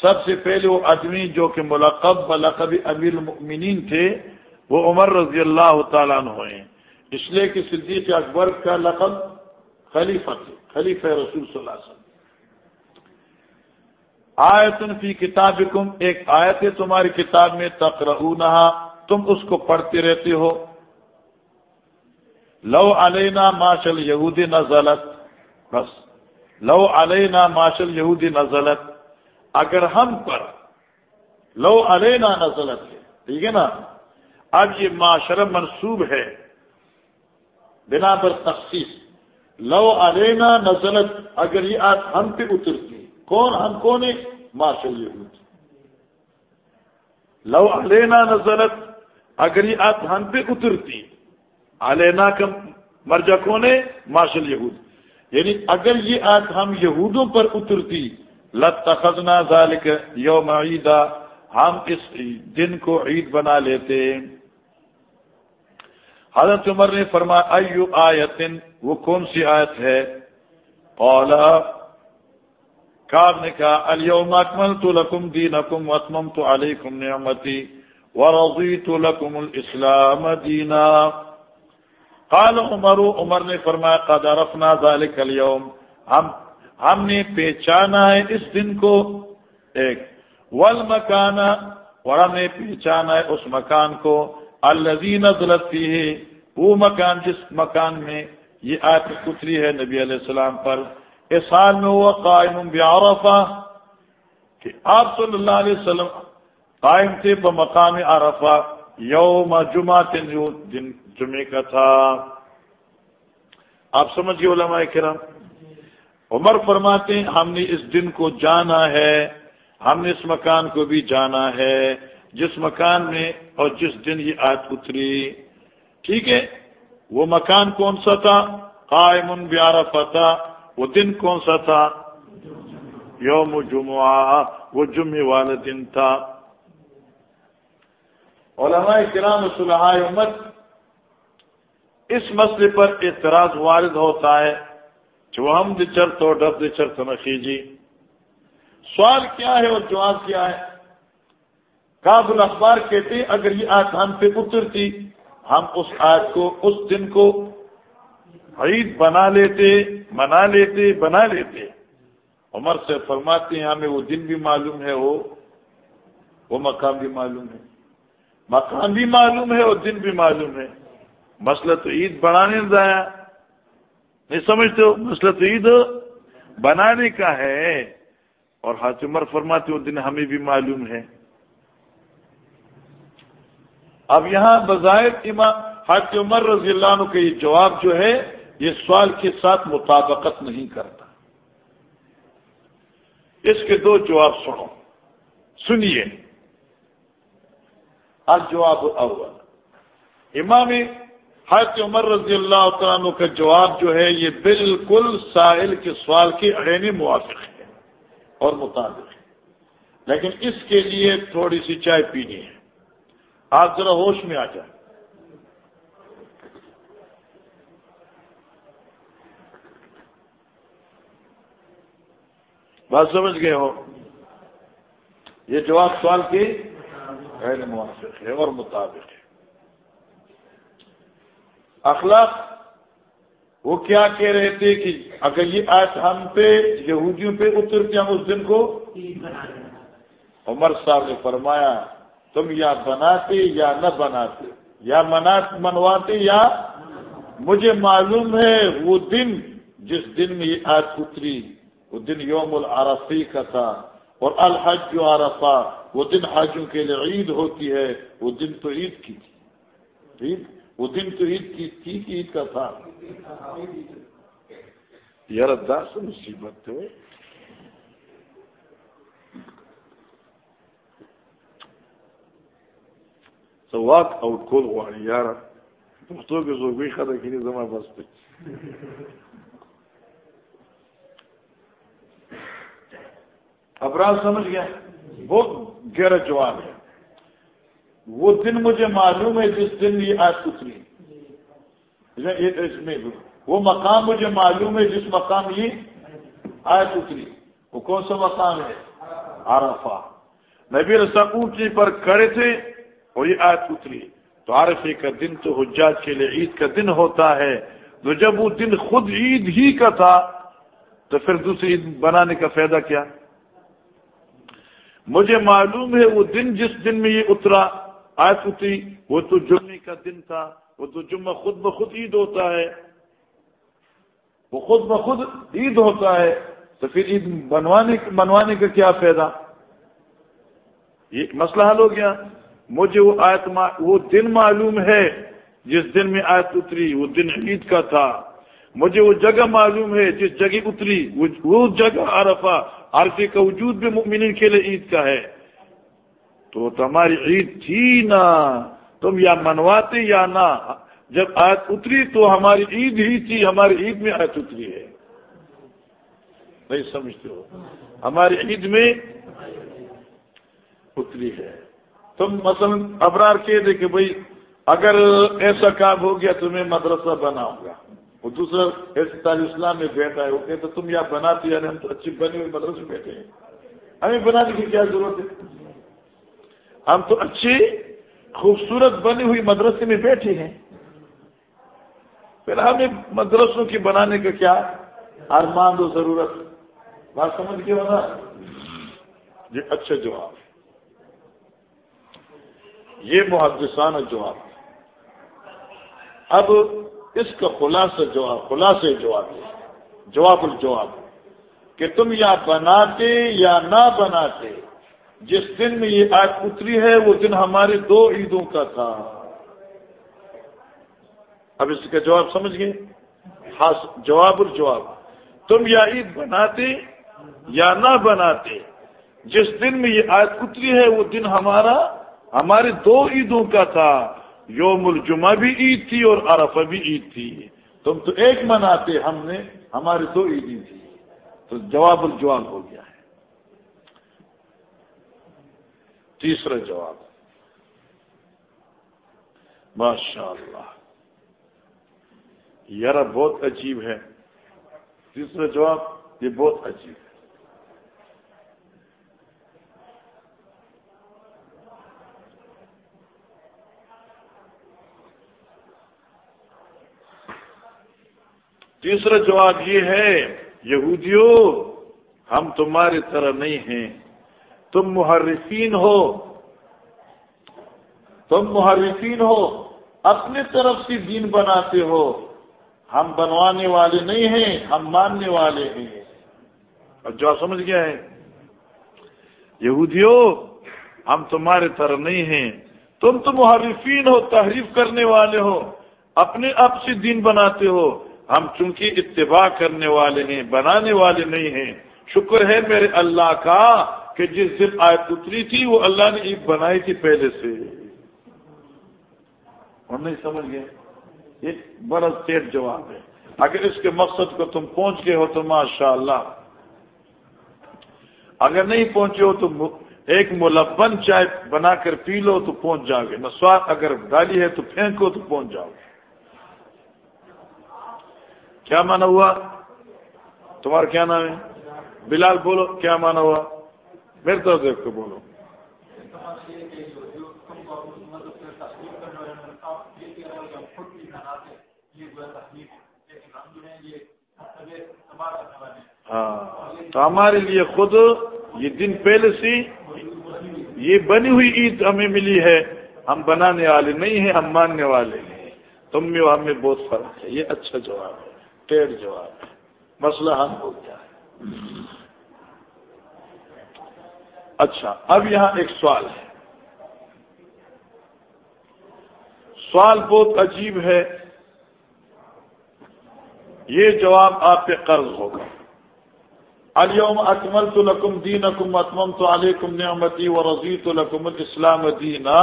A: سب سے پہلے وہ آدمی جو کہ ملقب بلقب امیر المؤمنین تھے، وہ عمر رضی اللہ تعالیٰ عنہ ہیں۔ اس لیے کہ صدیق اکبر کا لقب خلیفہ تھے، خلیفہ رسول صلی اللہ علیہ وسلم۔ آیتن فی کتاب ایک آیت ہے تمہاری کتاب میں، تقرؤونہا، تم اس کو پڑھتے رہتے ہو۔ لو علینا ماشل یہودی نزلت، بس، لو علینا ماشل یہودی نزلت اگر ہم پر لو علینا نزلت ہے، ٹھیک ہے نا؟ اب یہ معاشرہ منصوب ہے۔ بنا پر تخصیص۔ لو علینا نزلت، اگر یہ آج ہم پہ اترتی، کون ہم، کون ہے؟ ماشل یہود۔ لو علینا نزلت، اگر یہ آج ہم پہ اترتی۔ علینا کا مرجع کون ہے؟ ماشل یہود۔ یعنی اگر یہ آج ہم یہودوں پر اترتی لت خزنا ذالک یوم عیدا ہم اس دن کو عید بنا لیتے حضرت عمر نے فرمایا، ایو آیتن؟ وہ کون سی آیت ہے؟ اولا کار نے کہا، اليوم اکملت لکم دینکم واتممت علیکم نعمتی ورضیت لکم الاسلام دینا۔ قال عمر عمر نے فرمایا، قد عرفنا ذلك اليوم۔ ہم ہم نے پہچانا ہے اس دن کو ایک والمکان اور ہم نے پہچانا ہے اس مکان کو۔ الذي نزلت فيه وہ مکان جس مکان میں یہ آیت کتری ہے نبی علیہ السلام پر۔ اس حال میں ہوا قائم بعرفہ، کہ آپ صلی اللہ علیہ وسلم قائم تھے بمقام عرفہ، یوم جمعہ دن جمعے کا تھا۔ آپ سمجھ گئے علماء کرام عمر فرماتے ہیں، ہم نے اس دن کو جانا ہے، ہم نے اس مکان کو بھی جانا ہے، جس مکان میں اور جس دن یہ آیت اتری۔ ٹھیک ہے؟ وہ مکان کون سا تھا؟ قائم بیارہ فتح وہ دن کون سا تھا؟ یوم جمعہ۔ وہ جمعے والا دن تھا۔ علماء کرام صلاح امت، اس مسئلے پر اعتراض وارد ہوتا ہے۔ جو ہم دے دچر تو ڈر دچر تو نخیجی سوال کیا ہے اور جواب کیا ہے؟ کابل اخبار کہتے اگر یہ آج ہم پہ اترتی، ہم اس آج کو، اس دن کو عید بنا لیتے، منا لیتے، بنا لیتے۔ عمر سے فرماتے ہیں، ہمیں وہ دن بھی معلوم ہے، وہ وہ مقام بھی معلوم ہے۔ مکان بھی معلوم ہے اور دن بھی معلوم ہے۔ مسئلہ تو عید بڑھانے ضائع نہیں سمجھتے ہو؟ مسئلہ تو عید بنانے کا ہے اور حضرت عمر فرماتے وہ دن ہمیں بھی معلوم ہے۔ اب یہاں بظاہر امام حضرت عمر رضی اللہ عنہ کا یہ جواب جو ہے، یہ سوال کے ساتھ مطابقت نہیں کرتا۔ اس کے دو جواب سنو۔ سنیے۔ الجواب اول۔ امام حضرت عمر رضی اللہ عنہ کا جواب جو ہے یہ بالکل ساحل کے سوال کے عین موافق ہے اور مطابق ہے۔ لیکن اس کے لیے تھوڑی سی چائے پینی ہے۔ آپ ذرا ہوش میں آ جائیں۔ بات سمجھ گئے ہو؟ یہ جواب سوال کی غیر موافق ہے اور مطابق ہے۔ اخلاق وہ کیا کہہ رہے تھے کہ اگر یہ آج ہم پہ یہودیوں پہ اترتے ہم اس دن کو؟ عمر صاحب نے فرمایا تم یا بناتے یا نہ بناتے؟ یا منواتے یا؟ مجھے معلوم ہے وہ دن جس دن میں یہ آج اتری وہ دن یوم العرفی کا تھا۔ اور الحج جو عرفہ وہ دن حاجوں کے لیے عید ہوتی ہے وہ دن تو عید کی تھی۔ عید؟ وہ دن تو عید کی تھی کہ عید کا تھا۔ یار دس مصیبت ہے۔ تو واک کھول یار پختوں کے زوگی خطا کی نہیں زما بس ابراز سمجھ گیا۔ بہت گہرا جواب ہے۔ وہ دن مجھے معلوم ہے جس دن یہ آج اتری اس میں وہ مقام مجھے معلوم ہے جس مقام یہ آج اتری وہ کون سا مقام ہے؟ عرفہ۔ نبی رسا اونٹنی پر کھڑے تھے اور یہ آج اتری تو عرفے کا دن تو حجاج کے لیے عید کا دن ہوتا ہے۔ تو جب وہ دن خود عید ہی کا تھا، تو پھر دوسری عید بنانے کا فائدہ کیا؟ مجھے معلوم ہے وہ دن جس دن میں یہ اترا۔ آج اتری وہ تو جمعے کا دن تھا، وہ تو جمعہ خود بخود عید ہوتا ہے۔ وہ خود بخود عید ہوتا ہے، تو پھر عید بنوانے بنوانے کا کیا فائدہ؟ یہ مسئلہ حل ہو گیا۔ مجھے وہ آیت وہ دن معلوم ہے، جس دن میں آیت اتری، وہ دن عید کا تھا۔ مجھے وہ جگہ معلوم ہے، جس جگہ اتری وہ جگہ عرفہ، عرفے کا وجود بھی مؤمنین کے لیے عید کا ہے۔ تو تمہاری عید تھی نا؟ تم یا منواتے یا نہ؟ جب آیت اتری تو ہماری عید ہی تھی، ہماری عید میں آیت اتری ہے۔ نہیں سمجھتے ہو؟ ہماری عید میں اتری ہے۔ تم مثلا ابرار کہہ دے کہ بھائی، اگر ایسا کام ہو گیا تمہیں مدرسہ بناؤں گا۔ وہ دوسرا، ایسے تعلیم اسلام میں بیٹھا ہے، وہ کہتا تم یا بناتے یعنی ہم تو اچھی بنی ہوئی مدرسے بیٹھے ہیں۔ ہمیں بنانے کی کیا ضرورت ہے؟ ہم تو اچھی خوبصورت بنی ہوئی مدرسے میں بیٹھے ہیں۔ پھر ہمیں مدرسوں کی بنانے کا کیا ارمان و ضرورت؟ بات سمجھ کے بنا یہ اچھا جواب۔ یہ محدثانہ جواب۔ اب اس کا خلاصہ جواب خلاصہ جواب ہے۔ جواب الجواب کہ تم یا بناتے یا نہ بناتے۔ جس دن میں یہ آج اتری ہے، وہ دن ہمارے دو عیدوں کا تھا۔ اب اس کا جواب سمجھ گئے جواب الجواب تم یا عید بناتے یا نہ بناتے، جس دن میں یہ آج اتری ہے، وہ دن ہمارا، ہمارے دو عیدوں کا تھا۔ یوم الجمعہ بھی عید تھی اور عرفہ بھی عید تھی۔ تم تو ایک مناتے، ہم نے ہماری دو عیدیں تھی تو جواب الجواب ہو گیا۔ ہے تیسرا جواب ماشاء اللہ یار بہت عجیب ہے۔ تیسرا جواب، یہ بہت عجیب ہے۔ تیسرا جواب یہ ہے، یہودیو، ہم تمہاری طرح نہیں ہیں۔ تم محرفین ہو۔ تم محرفین ہو۔ اپنی طرف سے دین بناتے ہو۔ ہم بنوانے والے نہیں ہیں، ہم ماننے والے ہیں۔ اور جو سمجھ گیا ہے یہودیو، ہم تمہارے طرح نہیں ہیں۔ تم تو محرفین ہو، تحریف کرنے والے ہو۔ اپنے آپ سے دین بناتے ہو۔ ہم چونکہ اتباع کرنے والے ہیں، بنانے والے نہیں ہیں۔ شکر ہے میرے اللہ کا۔ کہ جس دن آیت اتری تھی وہ اللہ نے عید بنائی تھی پہلے سے۔ اور نہیں سمجھ گئے۔ یہ بڑا تیز جواب ہے۔ اگر اس کے مقصد کو تم پہنچ گئے ہو تو ماشاء اللہ اگر نہیں پہنچے ہو تو ایک ملبن چائے بنا کر پی لو تو پہنچ جاؤ گے۔ مسواک اگر ڈالی ہے تو پھینکو تو پہنچ جاؤ گے۔ کیا مانا ہوا؟ تمہارا کیا نام ہے؟ بلال بولو، کیا مانا ہوا؟ میرے طرف دیکھ کے بولو۔ ہاں تو ہمارے لیے خود یہ دن پہلے سے یہ بنی ہوئی عید ہمیں ملی ہے۔ ہم بنانے والے نہیں ہیں، ہم ماننے والے ہیں۔ تم میں ہمیں بہت فرق ہے۔ یہ اچھا جواب ہے ٹیڑھ جواب ہے۔ مسئلہ حل ہو گیا۔ ہے اچھا اب یہاں ایک سوال ہے۔ سوال بہت عجیب ہے۔ یہ جواب آپ پہ قرض ہوگا۔ اليوم اکمل تو لکم دین اکم اتمم تو علیکم نعمتی و رضی تو لکم الاسلام دینا۔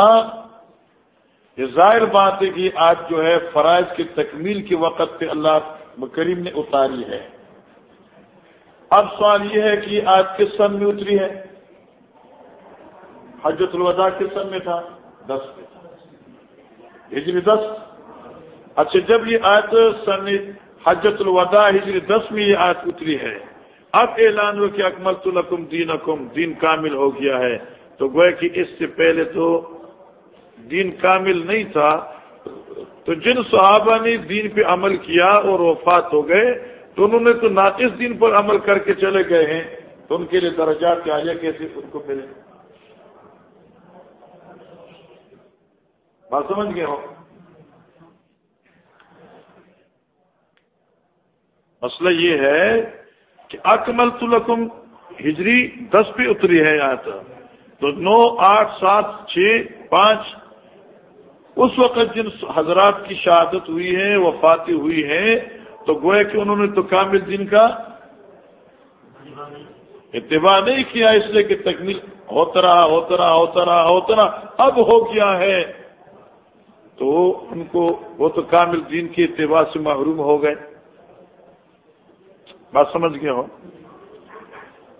A: یہ ظاہر بات ہے کہ آج جو ہے فرائض کی تکمیل کے وقت پہ اللہ کریم نے اتاری ہے۔ اب سوال یہ ہے کہ آج کس سن میں اتری ہے؟ حجت الوداع کس سن میں تھا؟ دس میں تھا۔ ہجری دس۔ اچھا جب یہ آج سن حجت الوداع ہجری دس میں یہ آج اتری ہے، اب اعلان ہو کہ اکمل تو لکم دین اکم دین کامل ہو گیا ہے۔ تو گوئے کہ اس سے پہلے تو دین کامل نہیں تھا۔ تو جن صحابہ نے دین پہ عمل کیا اور وفات ہو گئے، تو انہوں نے تو ناقص دین پر عمل کر کے چلے گئے ہیں۔ تو ان کے لیے درجات کے آیا کیسے ان کو ملے؟ بات سمجھ گئے ہو۔ مسئلہ یہ ہے کہ اکمل تلکم ہجری دس پہ اتری ہے آیت تو نو، آٹھ، سات، چھ، پانچ۔ اس وقت جن حضرات کی شہادت ہوئی ہے، وفاتی ہوئی ہے تو گویا کہ انہوں نے تو کامل دن کا اتباع نہیں کیا، اس لیے کہ تکمیل ہوتا رہا ہوتا رہا ہوتا رہا ہوتا رہا، اب ہو گیا ہے۔ تو ان کو وہ تو کامل دین کے اتباع سے محروم ہو گئے۔ بات سمجھ گئے ہو؟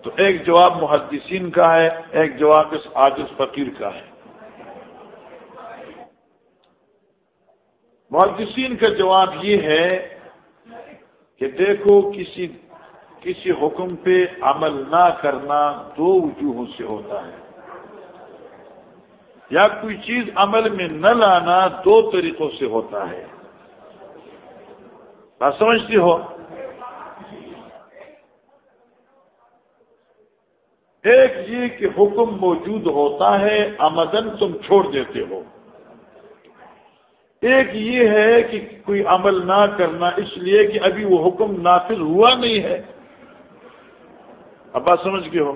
A: تو ایک جواب محدثین کا ہے، ایک جواب اس عاجز فقیر کا ہے۔ محدثین کا جواب یہ ہے کہ دیکھو کسی کسی حکم پہ عمل نہ کرنا دو وجوہوں سے ہوتا ہے۔ یا کوئی چیز عمل میں نہ لانا دو طریقوں سے ہوتا ہے۔ بات سمجھتی ہو؟ ایک یہ کہ حکم موجود ہوتا ہے، آمدن تم چھوڑ دیتے ہو۔ ایک یہ ہے کہ کوئی عمل نہ کرنا اس لیے کہ ابھی وہ حکم نافذ ہوا نہیں ہے۔ اب بات سمجھ گئے ہو؟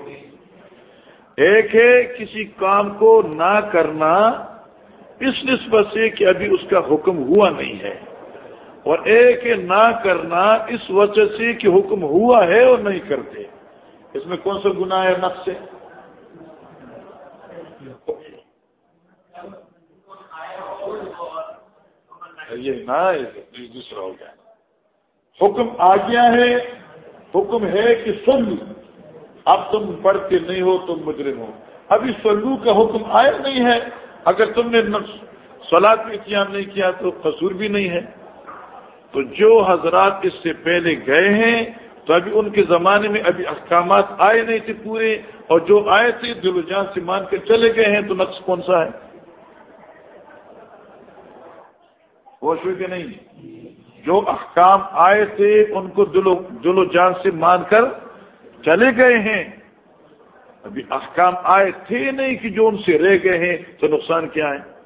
A: ایک ہے کسی کام کو نہ کرنا، اس نسبت سے کہ ابھی اس کا حکم ہوا نہیں ہے۔ اور ایک ہے نہ کرنا، اس وجہ سے کہ حکم ہوا ہے اور نہیں کرتے۔ اس میں کون سا گناہ ہے نقص سے؟ یہ نہ دوسرا ہو گیا۔ حکم آ گیا ہے، حکم ہے کہ سن۔ اب تم پڑھتے نہیں ہو، تم مجرم ہو۔ ابھی سلو کا حکم آیا نہیں ہے۔ اگر تم نے سلاد میں قیام نہیں کیا تو قصور بھی نہیں ہے۔ تو جو حضرات اس سے پہلے گئے ہیں، تو ابھی ان کے زمانے میں ابھی احکامات آئے نہیں تھے پورے۔ اور جو آئے تھے، دل و جان سے مان کے چلے گئے ہیں، تو نقص کون سا ہے؟ وہ کہ نہیں؟ جو احکام آئے تھے، ان کو دل و جان سے مان کر چلے گئے ہیں۔ ابھی احکام آئے تھے نہیں کہ جو ان سے رہ گئے ہیں تو نقصان کیا ہے؟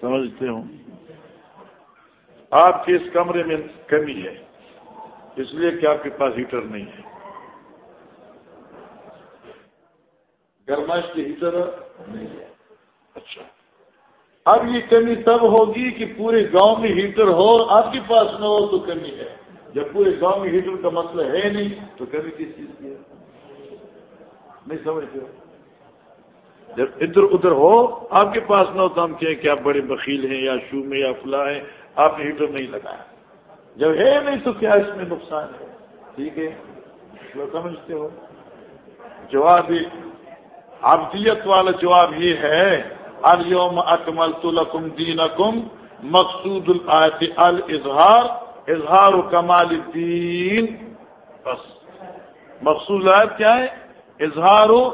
A: سمجھتے ہوں۔ آپ کے اس کمرے میں کمی ہے، اس لیے کہ آپ کے پاس ہیٹر نہیں ہے۔ گرمائش کے ہیٹر نہیں ہے۔ اچھا۔ اب یہ کمی تب ہوگی کہ پورے گاؤں میں ہیٹر ہو، آپ کے پاس نہ ہو تو کمی ہے۔ جب پورے گاؤں میں ہیٹر کا مسئلہ ہے نہیں، تو کمی کس چیز کی ہے؟ نہیں سمجھتے ہو؟ جب ادھر ادھر ہو، آپ کے پاس نہ ہو تو ہم کہیں کہ آپ بڑے بخیل ہیں یا شو میں یا فلاں ہیں، آپ نے ہیٹر نہیں لگایا۔ جب ہے نہیں تو کیا اس میں نقصان ہے؟ ٹھیک ہے؟ سمجھتے ہو؟ جواب عبدیت والا جواب یہ ہے الوم اکمل لکم دینکم مقصود الآیت الظہار اظہار و کمال الدین. بس. مقصود آیت کیا ہے؟ اظہار و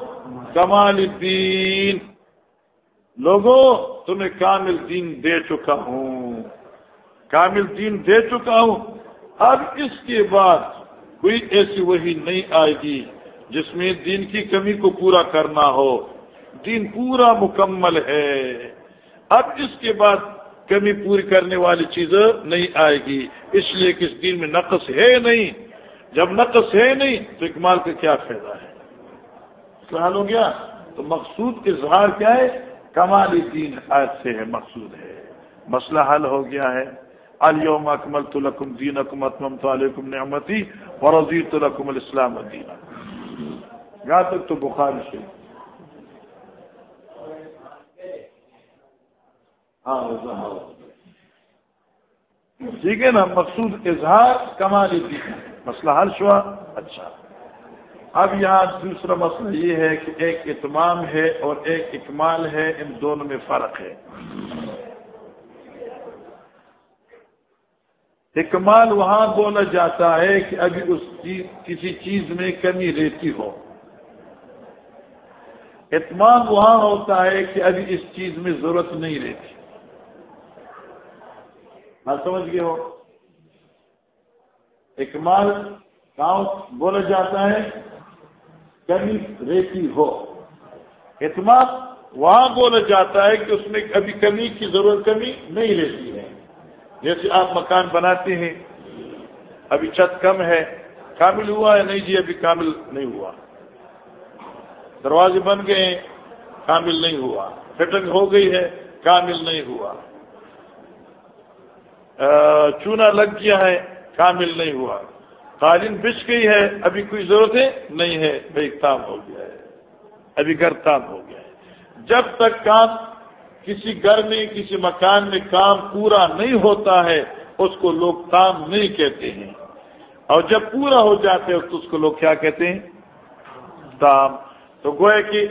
A: کمال الدین. لوگوں تمہیں کامل دین دے چکا ہوں. کامل دین دے چکا ہوں. اب اس کے بعد کوئی ایسی وہی نہیں آئے گی جس میں دین کی کمی کو پورا کرنا ہو. دین پورا مکمل ہے. اب اس کے بعد کمی پوری کرنے والی چیز نہیں آئے گی۔ اس لیے کہ اس دین میں نقص ہے نہیں۔ جب نقص ہے نہیں تو اکمال کا کیا فائدہ ہے؟ حل ہو گیا؟ تو مقصود اظہار کیا ہے؟ کمال دین آیت سے ہے، مقصود ہے۔ مسئلہ حل ہو گیا ہے۔ الوم اکمل تو لکم دین اکم اتمم تو علیکم نعمتی اور تو لکم الاسلام دین یہاں تک تو بخار سے ہاں، ٹھیک ہے۔ نا مقصود اظہار کمال دی مسئلہ حل شوا۔ اچھا۔ اب یہاں دوسرا مسئلہ یہ ہے کہ ایک اتمام ہے اور ایک اکمال ہے، ان دونوں میں فرق ہے۔ اکمال وہاں بولا جاتا ہے کہ ابھی اس چیز، کسی چیز میں کمی رہتی ہو۔ اتمام وہاں ہوتا ہے کہ ابھی اس چیز میں ضرورت نہیں رہتی۔ ہاں سمجھ گئے ہو اکمال کہاں بولا جاتا ہے کمی ریتی ہو۔ اعتماد وہاں بولا جاتا ہے کہ اس میں ابھی کمی کی ضرورت کمی نہیں رہتی ہے۔ جیسے آپ مکان بناتے ہیں، ابھی چھت کم ہے، کامل ہوا ہے نہیں؟ جی ابھی کامل نہیں ہوا۔ دروازے بن گئے ہیں کامل نہیں ہوا۔ فٹنگ ہو گئی ہے، کامل نہیں ہوا۔ چونا لگ گیا ہے، کامل نہیں ہوا۔ تعلیم بچ گئی ہے، ابھی کوئی ضرورت ہے نہیں ہے بھائی کام ہو گیا ہے۔ ابھی گھر کام ہو گیا ہے۔ جب تک کام کسی گھر میں، کسی مکان میں کام پورا نہیں ہوتا ہے، اس کو لوگ کام نہیں کہتے ہیں۔ اور جب پورا ہو جاتے ہیں، تو اس کو لوگ کیا کہتے ہیں؟ تام تو گوئے کہ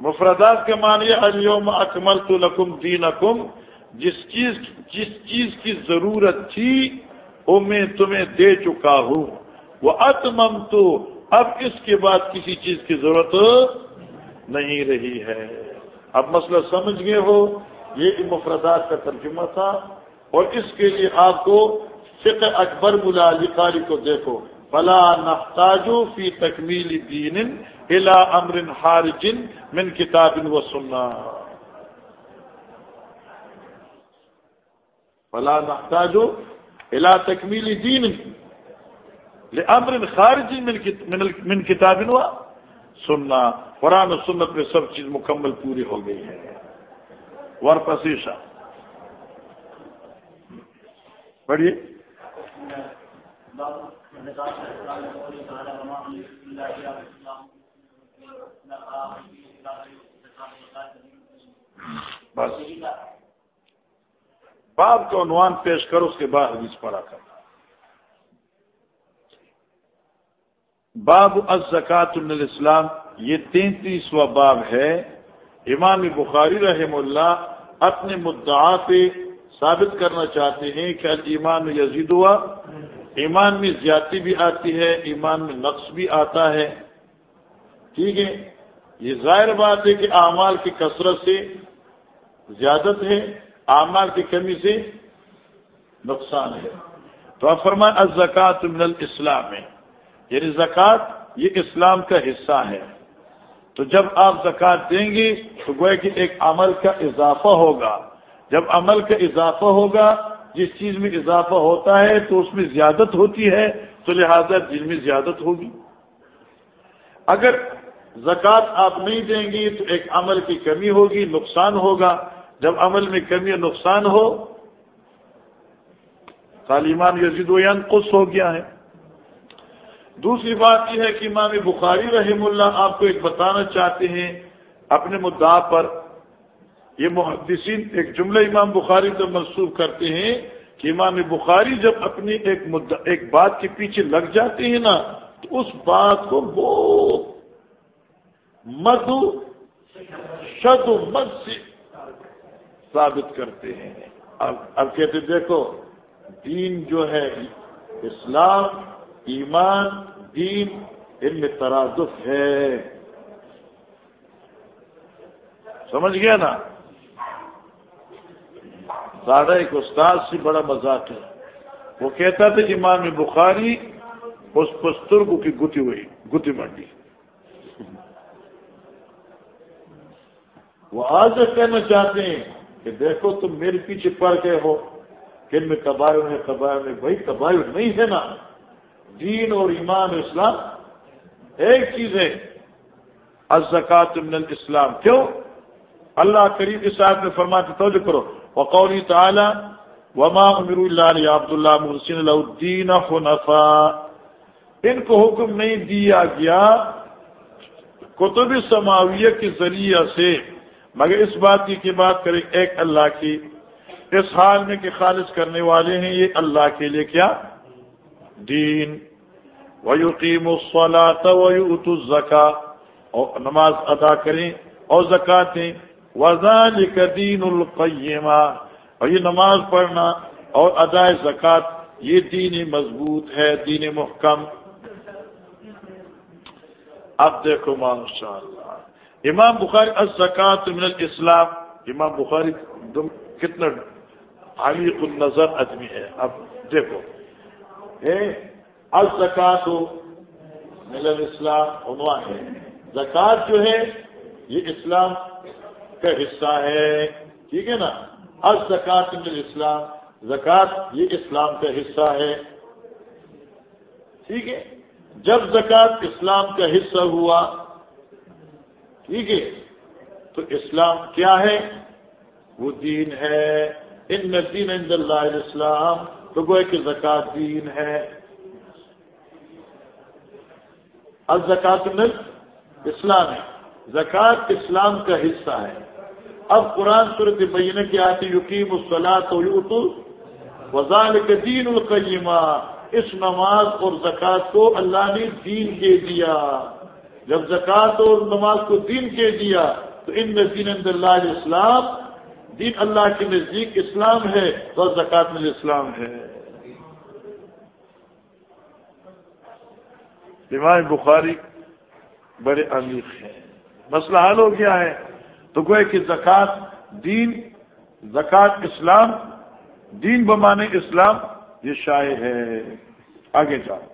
A: مفردات کے معنی الوم اکمل تو لکم دین جس چیز جس چیز کی ضرورت تھی، وہ میں تمہیں دے چکا ہوں۔ وہ اتمم تو اب اس کے بعد کسی چیز کی ضرورت نہیں رہی ہے۔ اب مسئلہ سمجھ گئے ہو؟ یہ مفردات کا ترجمہ تھا۔ اور اس کے لیے آپ کو فقہ اکبر ملا لکاری کو دیکھو۔ بلا نختاجو فی تکمیل دین الا امر حارجن من کتاب و سننا بلا نختاجو الى تکمیل دین لامر خارج من کتاب و سننا قرآن و سنت میں سب چیز مکمل پوری ہو گئی ہے۔ ور پسیشا پڑھیے۔ بس۔ باب کو عنوان پیش کرو اس کے بعد حدیث پڑھا کر۔ باب الزکات الاسلام، یہ تینتیسواں باب ہے۔ امام بخاری رحم اللہ اپنے مدعا پہ ثابت کرنا چاہتے ہیں کہ ایمان میں یزید ہوا۔ ایمان میں زیادتی بھی آتی ہے، ایمان میں نقص بھی آتا ہے۔ ٹھیک ہے؟ یہ ظاہر بات ہے کہ اعمال کی کثرت سے زیادت ہے۔ اعمال کی کمی سے نقصان ہے۔ تو اب فرمائیں، الزکات من الاسلام۔ ہے یعنی زکوٰۃ یہ اسلام کا حصہ ہے۔ تو جب آپ زکوٰۃ دیں گے تو گوئے کہ ایک عمل کا اضافہ ہوگا۔ جب عمل کا اضافہ ہوگا، جس چیز میں اضافہ ہوتا ہے، تو اس میں زیادت ہوتی ہے۔ تو لہذا دل میں زیادت ہوگی۔ اگر زکوٰۃ آپ نہیں دیں گی، تو ایک عمل کی کمی ہوگی، نقصان ہوگا۔ جب عمل میں کمی اور نقصان ہو تعلیمان یزید و قص ہو گیا ہے۔ دوسری بات یہ ہے کہ امام بخاری رحم اللہ آپ کو ایک بتانا چاہتے ہیں، اپنے مدعا پر۔ یہ محدثین ایک جملہ امام بخاری تو منسوخ کرتے ہیں کہ امام بخاری جب اپنی ایک مدعا ایک بات کے پیچھے لگ جاتے ہیں نا، تو اس بات کو بہت مدو شد مد سے ثابت کرتے ہیں۔ اب اب کہتے دیکھو، دین جو ہے، اسلام، ایمان، دین، ان میں ترادف ہے۔ سمجھ گیا نا؟ سادہ ایک استاد سے بڑا مذاق ہے۔ وہ کہتا تھا کہ امام بخاری اس پسترگو کی گتی ہوئی، گتی منڈی وہ آج کہنا چاہتے ہیں کہ دیکھو تم میرے پیچھے پڑ گئے ہو، کہ میں قبائل ہے قبائل میں بھائی قبائل نہیں ہے نا۔ دین اور ایمان اسلام ایک چیز ہے۔ الزکات من الاسلام۔ کیوں؟ اللہ کریم کے ساتھ میں فرماتے توجہ کرو۔ وقولی تعالی، وما امر اللہ عبد اللہ محسن الدین خنفا ان کو حکم نہیں دیا گیا، کتب سماویہ کے ذریعے سے۔ مگر اس بات کی بات کریں، ایک اللہ کی، اس حال میں کہ خالص کرنے والے ہیں، یہ اللہ کے لیے کیا؟ دین۔ ویقیم الصلاۃ ویؤت الزکا اور نماز ادا کریں اور زکات دیں۔ وذالک دین القیمہ اور یہ نماز پڑھنا اور ادائے زکات یہ دین مضبوط ہے، دین محکم۔ اب دیکھو ماشاء اللہ امام بخاری الزکات من الاسلام، امام بخاری کتنا علیق النظر آدمی ہے، اب دیکھو۔ الزکات من الاسلام عنوان ہے۔ زکات جو ہے، یہ اسلام کا حصہ ہے۔ ٹھیک ہے نا؟ الزکات من الاسلام زکات یہ اسلام کا حصہ ہے۔ ٹھیک ہے؟ جب زکات اسلام کا حصہ ہوا ٹھیک ہے۔ تو اسلام کیا ہے؟ وہ دین ہے۔ ان دین عند اللہ اسلام تو گوئے کہ زکات دین ہے۔ الزکات اسلام ہے۔ زکات اسلام کا حصہ ہے۔ اب قرآن صورت بینہ کی آتی یقین الصلاۃ وزال کے دین القیمہ۔ اس نماز اور زکوٰۃ کو اللہ نے دین کے دیا۔ جب زکوٰۃ اور نماز کو دین کے دیا، تو ان میں دین اللہ اسلام، دین اللہ کے نزدیک اسلام ہے، تو زکوٰۃ میں اسلام ہے۔ امام بخاری بڑے امیر ہیں۔ مسئلہ حل ہو گیا ہے۔ تو گوئے کہ زکوٰۃ دین، زکوٰۃ اسلام، دین بمانے اسلام، یہ شائع ہے۔ آگے جاؤ۔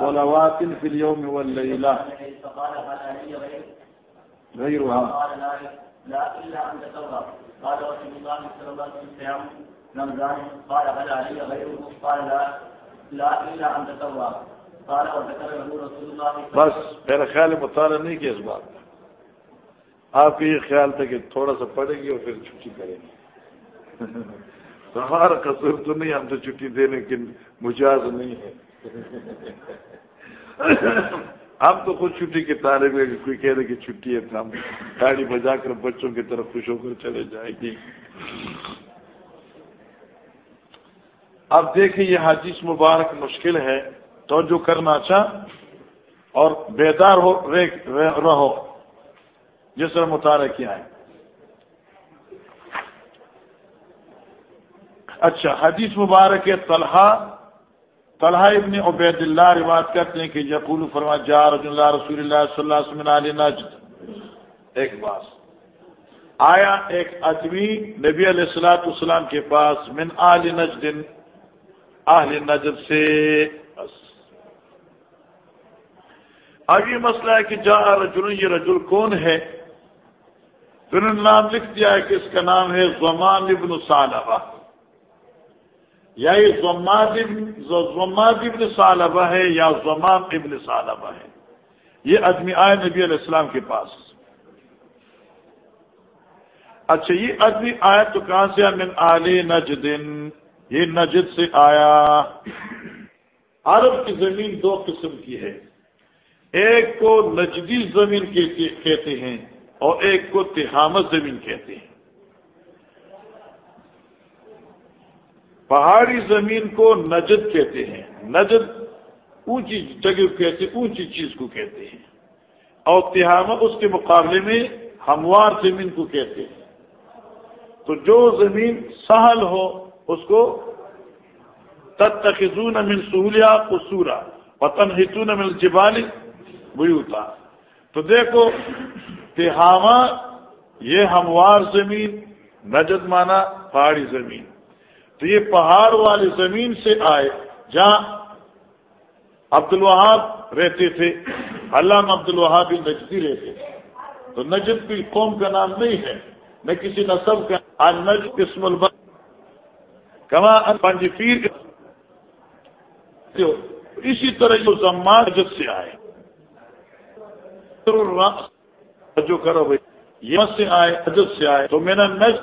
A: صلوات في اليوم والليلة. غيرها. لا إلا أن تتوضأ قال رسول الله صلى الله عليه وسلم رمضان قال هل علي غيره قال لا لا إلا أن تتوضأ قال وذكره رسول الله بس میرا خیال مطالعہ نہیں کیا اس بات آپ کو یہ خیال تھا کہ تھوڑا سا پڑے گی اور پھر چھٹی کریں گے۔ ہمارا قصور تو نہیں، ہم تو چھٹی دینے کی مجاز نہیں ہے ہم تو خود چھٹی کے تارے میں کوئی کہہ رہے کہ چھٹی ہے ہم گاڑی بجا کر بچوں کی طرف خوش ہو کر چلے جائیں گے۔ اب دیکھیں یہ حدیث مبارک مشکل ہے۔ تو جو کرنا چاہ اور بیدار ہو رہو۔ جس طرح مطالعہ کیا ہے۔ اچھا حدیث مبارک طلحہ طلحہ ابن عبید اللہ روایت کرتے ہیں کہ یقول فرما، جا رجل اللہ رسول اللہ صلی اللہ علیہ وسلم علی نجد. ایک بات. آیا ایک آدمی نبی علیہ السلاۃ السلام کے پاس من آل نجد اہل نجد سے؟ بس. اب یہ مسئلہ ہے کہ جا رجل، یہ رجل کون ہے؟ تو انہوں نے نام لکھ دیا ہے کہ اس کا نام ہے زمان ابن صالبہ یا یہ زماد زماد ابن صالبہ ہے یا زمان ابن صالبہ ہے؟ یہ آدمی آئے نبی علیہ السلام کے پاس۔ اچھا یہ آدمی آیا تو کہاں سے؟ من آل نجدن یہ نجد سے آیا۔ عرب کی زمین دو قسم کی ہے۔ ایک کو نجدی زمین کہتے ہیں اور ایک کو تہامت زمین کہتے ہیں۔ پہاڑی زمین کو نجد کہتے ہیں۔ نجد اونچی جگہ کہتے اونچی چیز کو کہتے ہیں۔ اور تہامت اس کے مقابلے میں ہموار زمین کو کہتے ہیں۔ تو جو زمین سہل ہو، اس کو تتخذون من سہولیا قصورا وطن ہتون من جبالی بیوتا۔ تو دیکھو تہاما یہ ہموار زمین، نجد مانا پہاڑی زمین۔ تو یہ پہاڑ والی زمین سے آئے، جہاں عبد الوہاب رہتے تھے، علامہ عبد الوہاب نجدی رہتے تھے۔ تو نجد بھی قوم کا نام نہیں ہے، نہ کسی نصب کا۔ نج قسم الب کما پانچ پیر۔ اسی طرح جو زمان نجد سے آئے۔ جو کرو بھائی یہ سے آئے، نجد سے آئے۔ تو میرا نج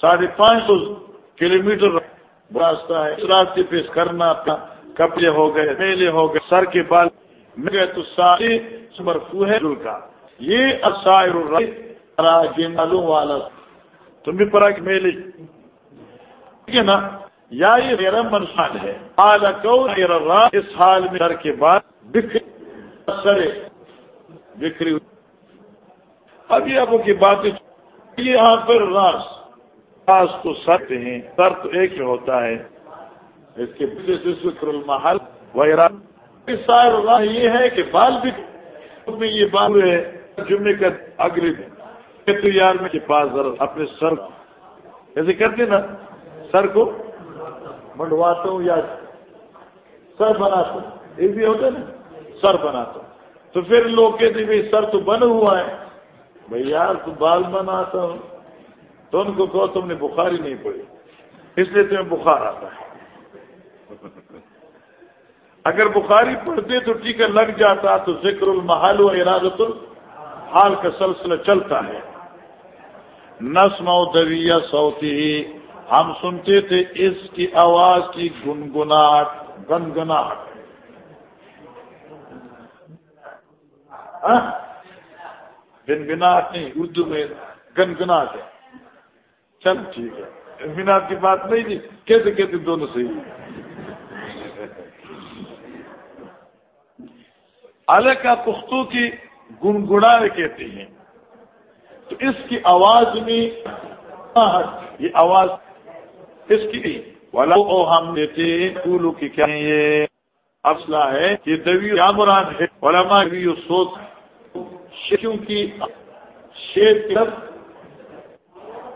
A: ساڑھے پانچ سو کلو میٹر راستہ ہے، راستے پیش کرنا تھا، کپڑے ہو گئے، میلے ہو گئے، سر کے بال میں گئے تو سارے مرفو ہے کا۔ یہ اصائر والا۔ تم بھی پڑا کہ میلے۔ ٹھیک ہے نا؟ یا یہ میرا منفال ہے۔ اعلیٰ اس حال میں سر کے بعد بکھری سرے بکھری ابھی ابو کی بات یہاں پر راس راس تو سر ہیں، سر تو ایک ہی ہوتا ہے۔ اس کے ذکر المحل وغیرہ سائر اللہ یہ ہے کہ بال بھی میں یہ بال ہے، جمعے کا اگلے دن۔ تو یار میں کے پاس ذرا اپنے سر ایسے کرتے نا، سر کو منڈواتا ہوں یا سر بناتا ہوں۔ یہ بھی ہوتا ہے نا، سر بناتا ہوں۔ تو پھر لوگ کہتے بھائی، سر تو بنا ہوا ہے۔ بھائی، یار، تو بال بناتا ہوں۔ تو ان کو کہو تم نے بخاری نہیں پڑی اس لیے تمہیں بخار آتا ہے۔ اگر بخاری پڑھتے تو ٹیکا لگ جاتا تو ذکر المحال و ارادت الحال کا سلسلہ چلتا ہے۔ نسم و دویہ سوتی ہم سنتے تھے اس کی آواز کی گنگناٹ گنگناٹ ہاں؟ گنگناٹ نہیں، اردو میں گنگناٹ ہے۔ چل ٹھیک ہے۔ گنگناٹ کی بات نہیں جی، تھی کیسے کہتے دونوں صحیح۔ الگ کا پختو کی گنگنا کہتے ہیں۔ تو اس کی آواز میں یہ آواز اس کی والا ہم دیتے پھولو کی کیا یہ افسلا ہے یہ دوی کیا مراد ہے۔ علماء بھی سوچ کیونکہ شیر کی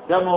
A: جب